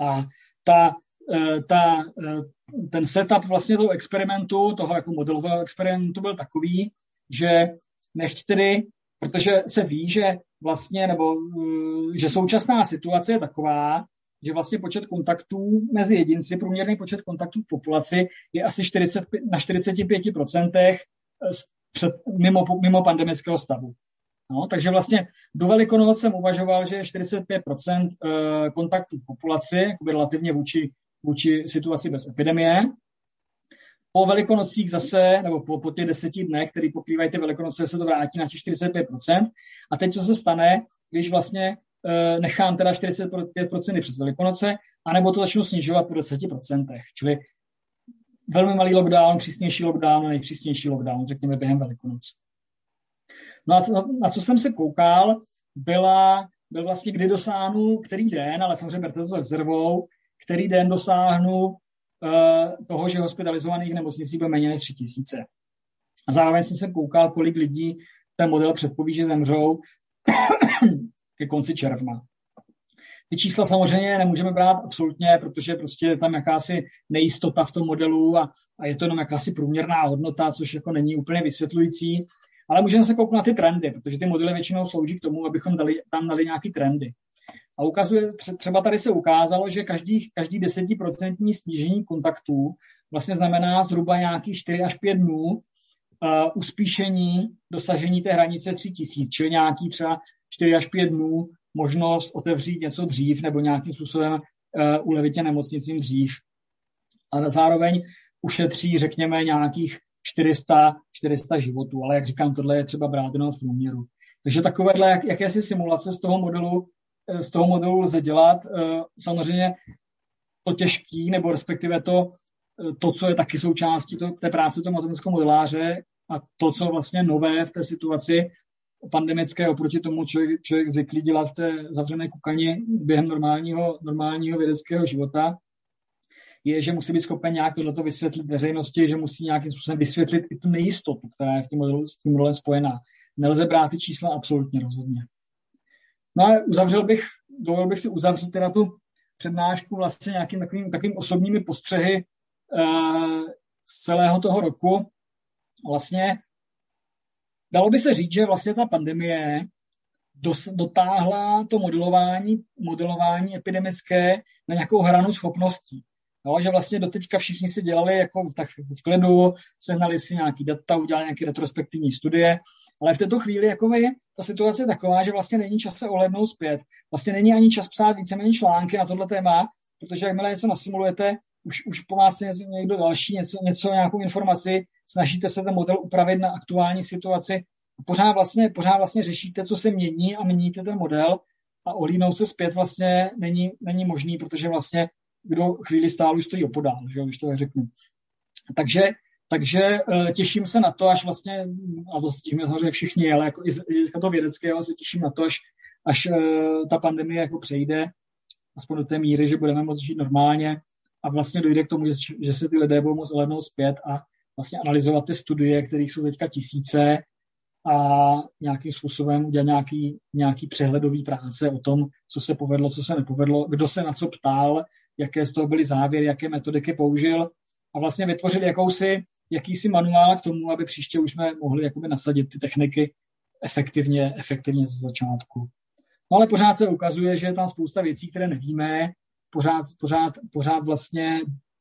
Speaker 2: A ta, e, ta, e, ten setup vlastně toho experimentu, toho jako modelového experimentu byl takový, že nechť tedy, protože se ví, že vlastně, nebo e, že současná situace je taková, že vlastně počet kontaktů mezi jedinci, průměrný počet kontaktů v populaci je asi 40, na 45% před, mimo, mimo pandemického stavu. No, takže vlastně do Velikonoc jsem uvažoval, že je 45% eh, kontaktů v populaci, relativně vůči, vůči situaci bez epidemie. Po velikonocích zase, nebo po, po těch deseti dnech, který pokrývají ty velikonoce, se to vrátí na těch 45%. A teď co se stane, když vlastně e, nechám teda 45% přes velikonoce, anebo to začnu snižovat po 10%. Čili velmi malý lockdown, přísnější lockdown, nejpřísnější lockdown, řekněme během velikonoc. No a co, na co jsem se koukal, byla, byl vlastně, kdy dosáhnu, který den, ale samozřejmě berte to s rezervou, který den dosáhnu toho, že hospitalizovaných nemocnicí bude méně než 3 tisíce. A zároveň jsem se koukal, kolik lidí ten model předpoví, že zemřou ke konci června. Ty čísla samozřejmě nemůžeme brát absolutně, protože prostě je tam jakási nejistota v tom modelu a, a je to jenom jakási průměrná hodnota, což jako není úplně vysvětlující. Ale můžeme se kouknout na ty trendy, protože ty modely většinou slouží k tomu, abychom dali, tam dali nějaký trendy. A ukazuje, třeba tady se ukázalo, že každý, každý desetiprocentní snížení kontaktů vlastně znamená zhruba nějakých 4 až 5 dnů uh, uspíšení dosažení té hranice 3000, čili nějaký třeba 4 až 5 dnů možnost otevřít něco dřív nebo nějakým způsobem uh, ulevit těm nemocnicím dřív. A zároveň ušetří, řekněme, nějakých 400, 400 životů, ale jak říkám, tohle je třeba brát jenom v průměru. Takže takovéhle jak, jakési simulace z toho modelu, z toho modelu lze dělat. Eh, samozřejmě to těžký, nebo respektive to, eh, to co je taky součástí to, té práce toho matematického modeláře a to, co vlastně nové v té situaci pandemické oproti tomu člověk, člověk zvyklý dělat v té zavřené kukaně během normálního, normálního vědeckého života, je, že musí být schopen nějak tohleto vysvětlit veřejnosti, že musí nějakým způsobem vysvětlit i tu nejistotu, která je s tím, modelu, s tím modelem spojená. Nelze brát ty čísla absolutně rozhodně. No a uzavřel bych, dovolil bych si uzavřít teda tu přednášku vlastně nějakým takovým, takovým osobními postřehy uh, z celého toho roku. Vlastně dalo by se říct, že vlastně ta pandemie dos, dotáhla to modelování, modelování epidemické na nějakou hranu schopností. No, že vlastně doteďka všichni si dělali jako tak v klidu, sehnali si nějaký data, udělali nějaké retrospektivní studie, ale v této chvíli jako je ta situace je taková, že vlastně není čas se ohlednout zpět. Vlastně není ani čas psát víceméně články na tohle téma, protože jakmile něco nasimulujete, už, už po vás někdo další, něco, něco, nějakou informaci, snažíte se ten model upravit na aktuální situaci, pořád vlastně, pořád vlastně řešíte, co se mění a měníte ten model a olínout se zpět vlastně není, není možný, protože vlastně kdo chvíli stál, už stojí opodál, že jo, když to řeknu. Takže, takže eh, těším se na to, až vlastně, a to tím samozřejmě všichni, ale jako i z to vědeckého se těším na to, až, až eh, ta pandemie jako přejde, aspoň do té míry, že budeme moct žít normálně a vlastně dojde k tomu, že, že se ty lidé budou moct hlednout zpět a vlastně analyzovat ty studie, kterých jsou teďka tisíce a nějakým způsobem udělat nějaký, nějaký přehledový práce o tom, co se povedlo, co se nepovedlo, kdo se na co ptal, jaké z toho byly závěry, jaké metodiky použil a vlastně vytvořil jakousi, jakýsi manuál k tomu, aby příště už jsme mohli jakoby nasadit ty techniky efektivně, efektivně ze začátku. No ale pořád se ukazuje, že je tam spousta věcí, které nevíme, pořád, pořád, pořád vlastně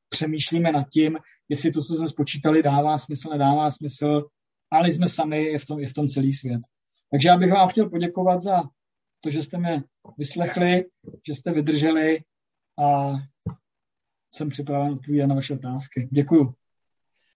Speaker 2: přemýšlíme nad tím, jestli to, co jsme spočítali, dává smysl, nedává smysl, ale jsme sami, je v tom, je v tom celý svět. Takže já bych vám chtěl poděkovat za to, že jste mě vyslechli, že jste vydrželi a jsem připraven odpovídat na vaše otázky. Děkuju.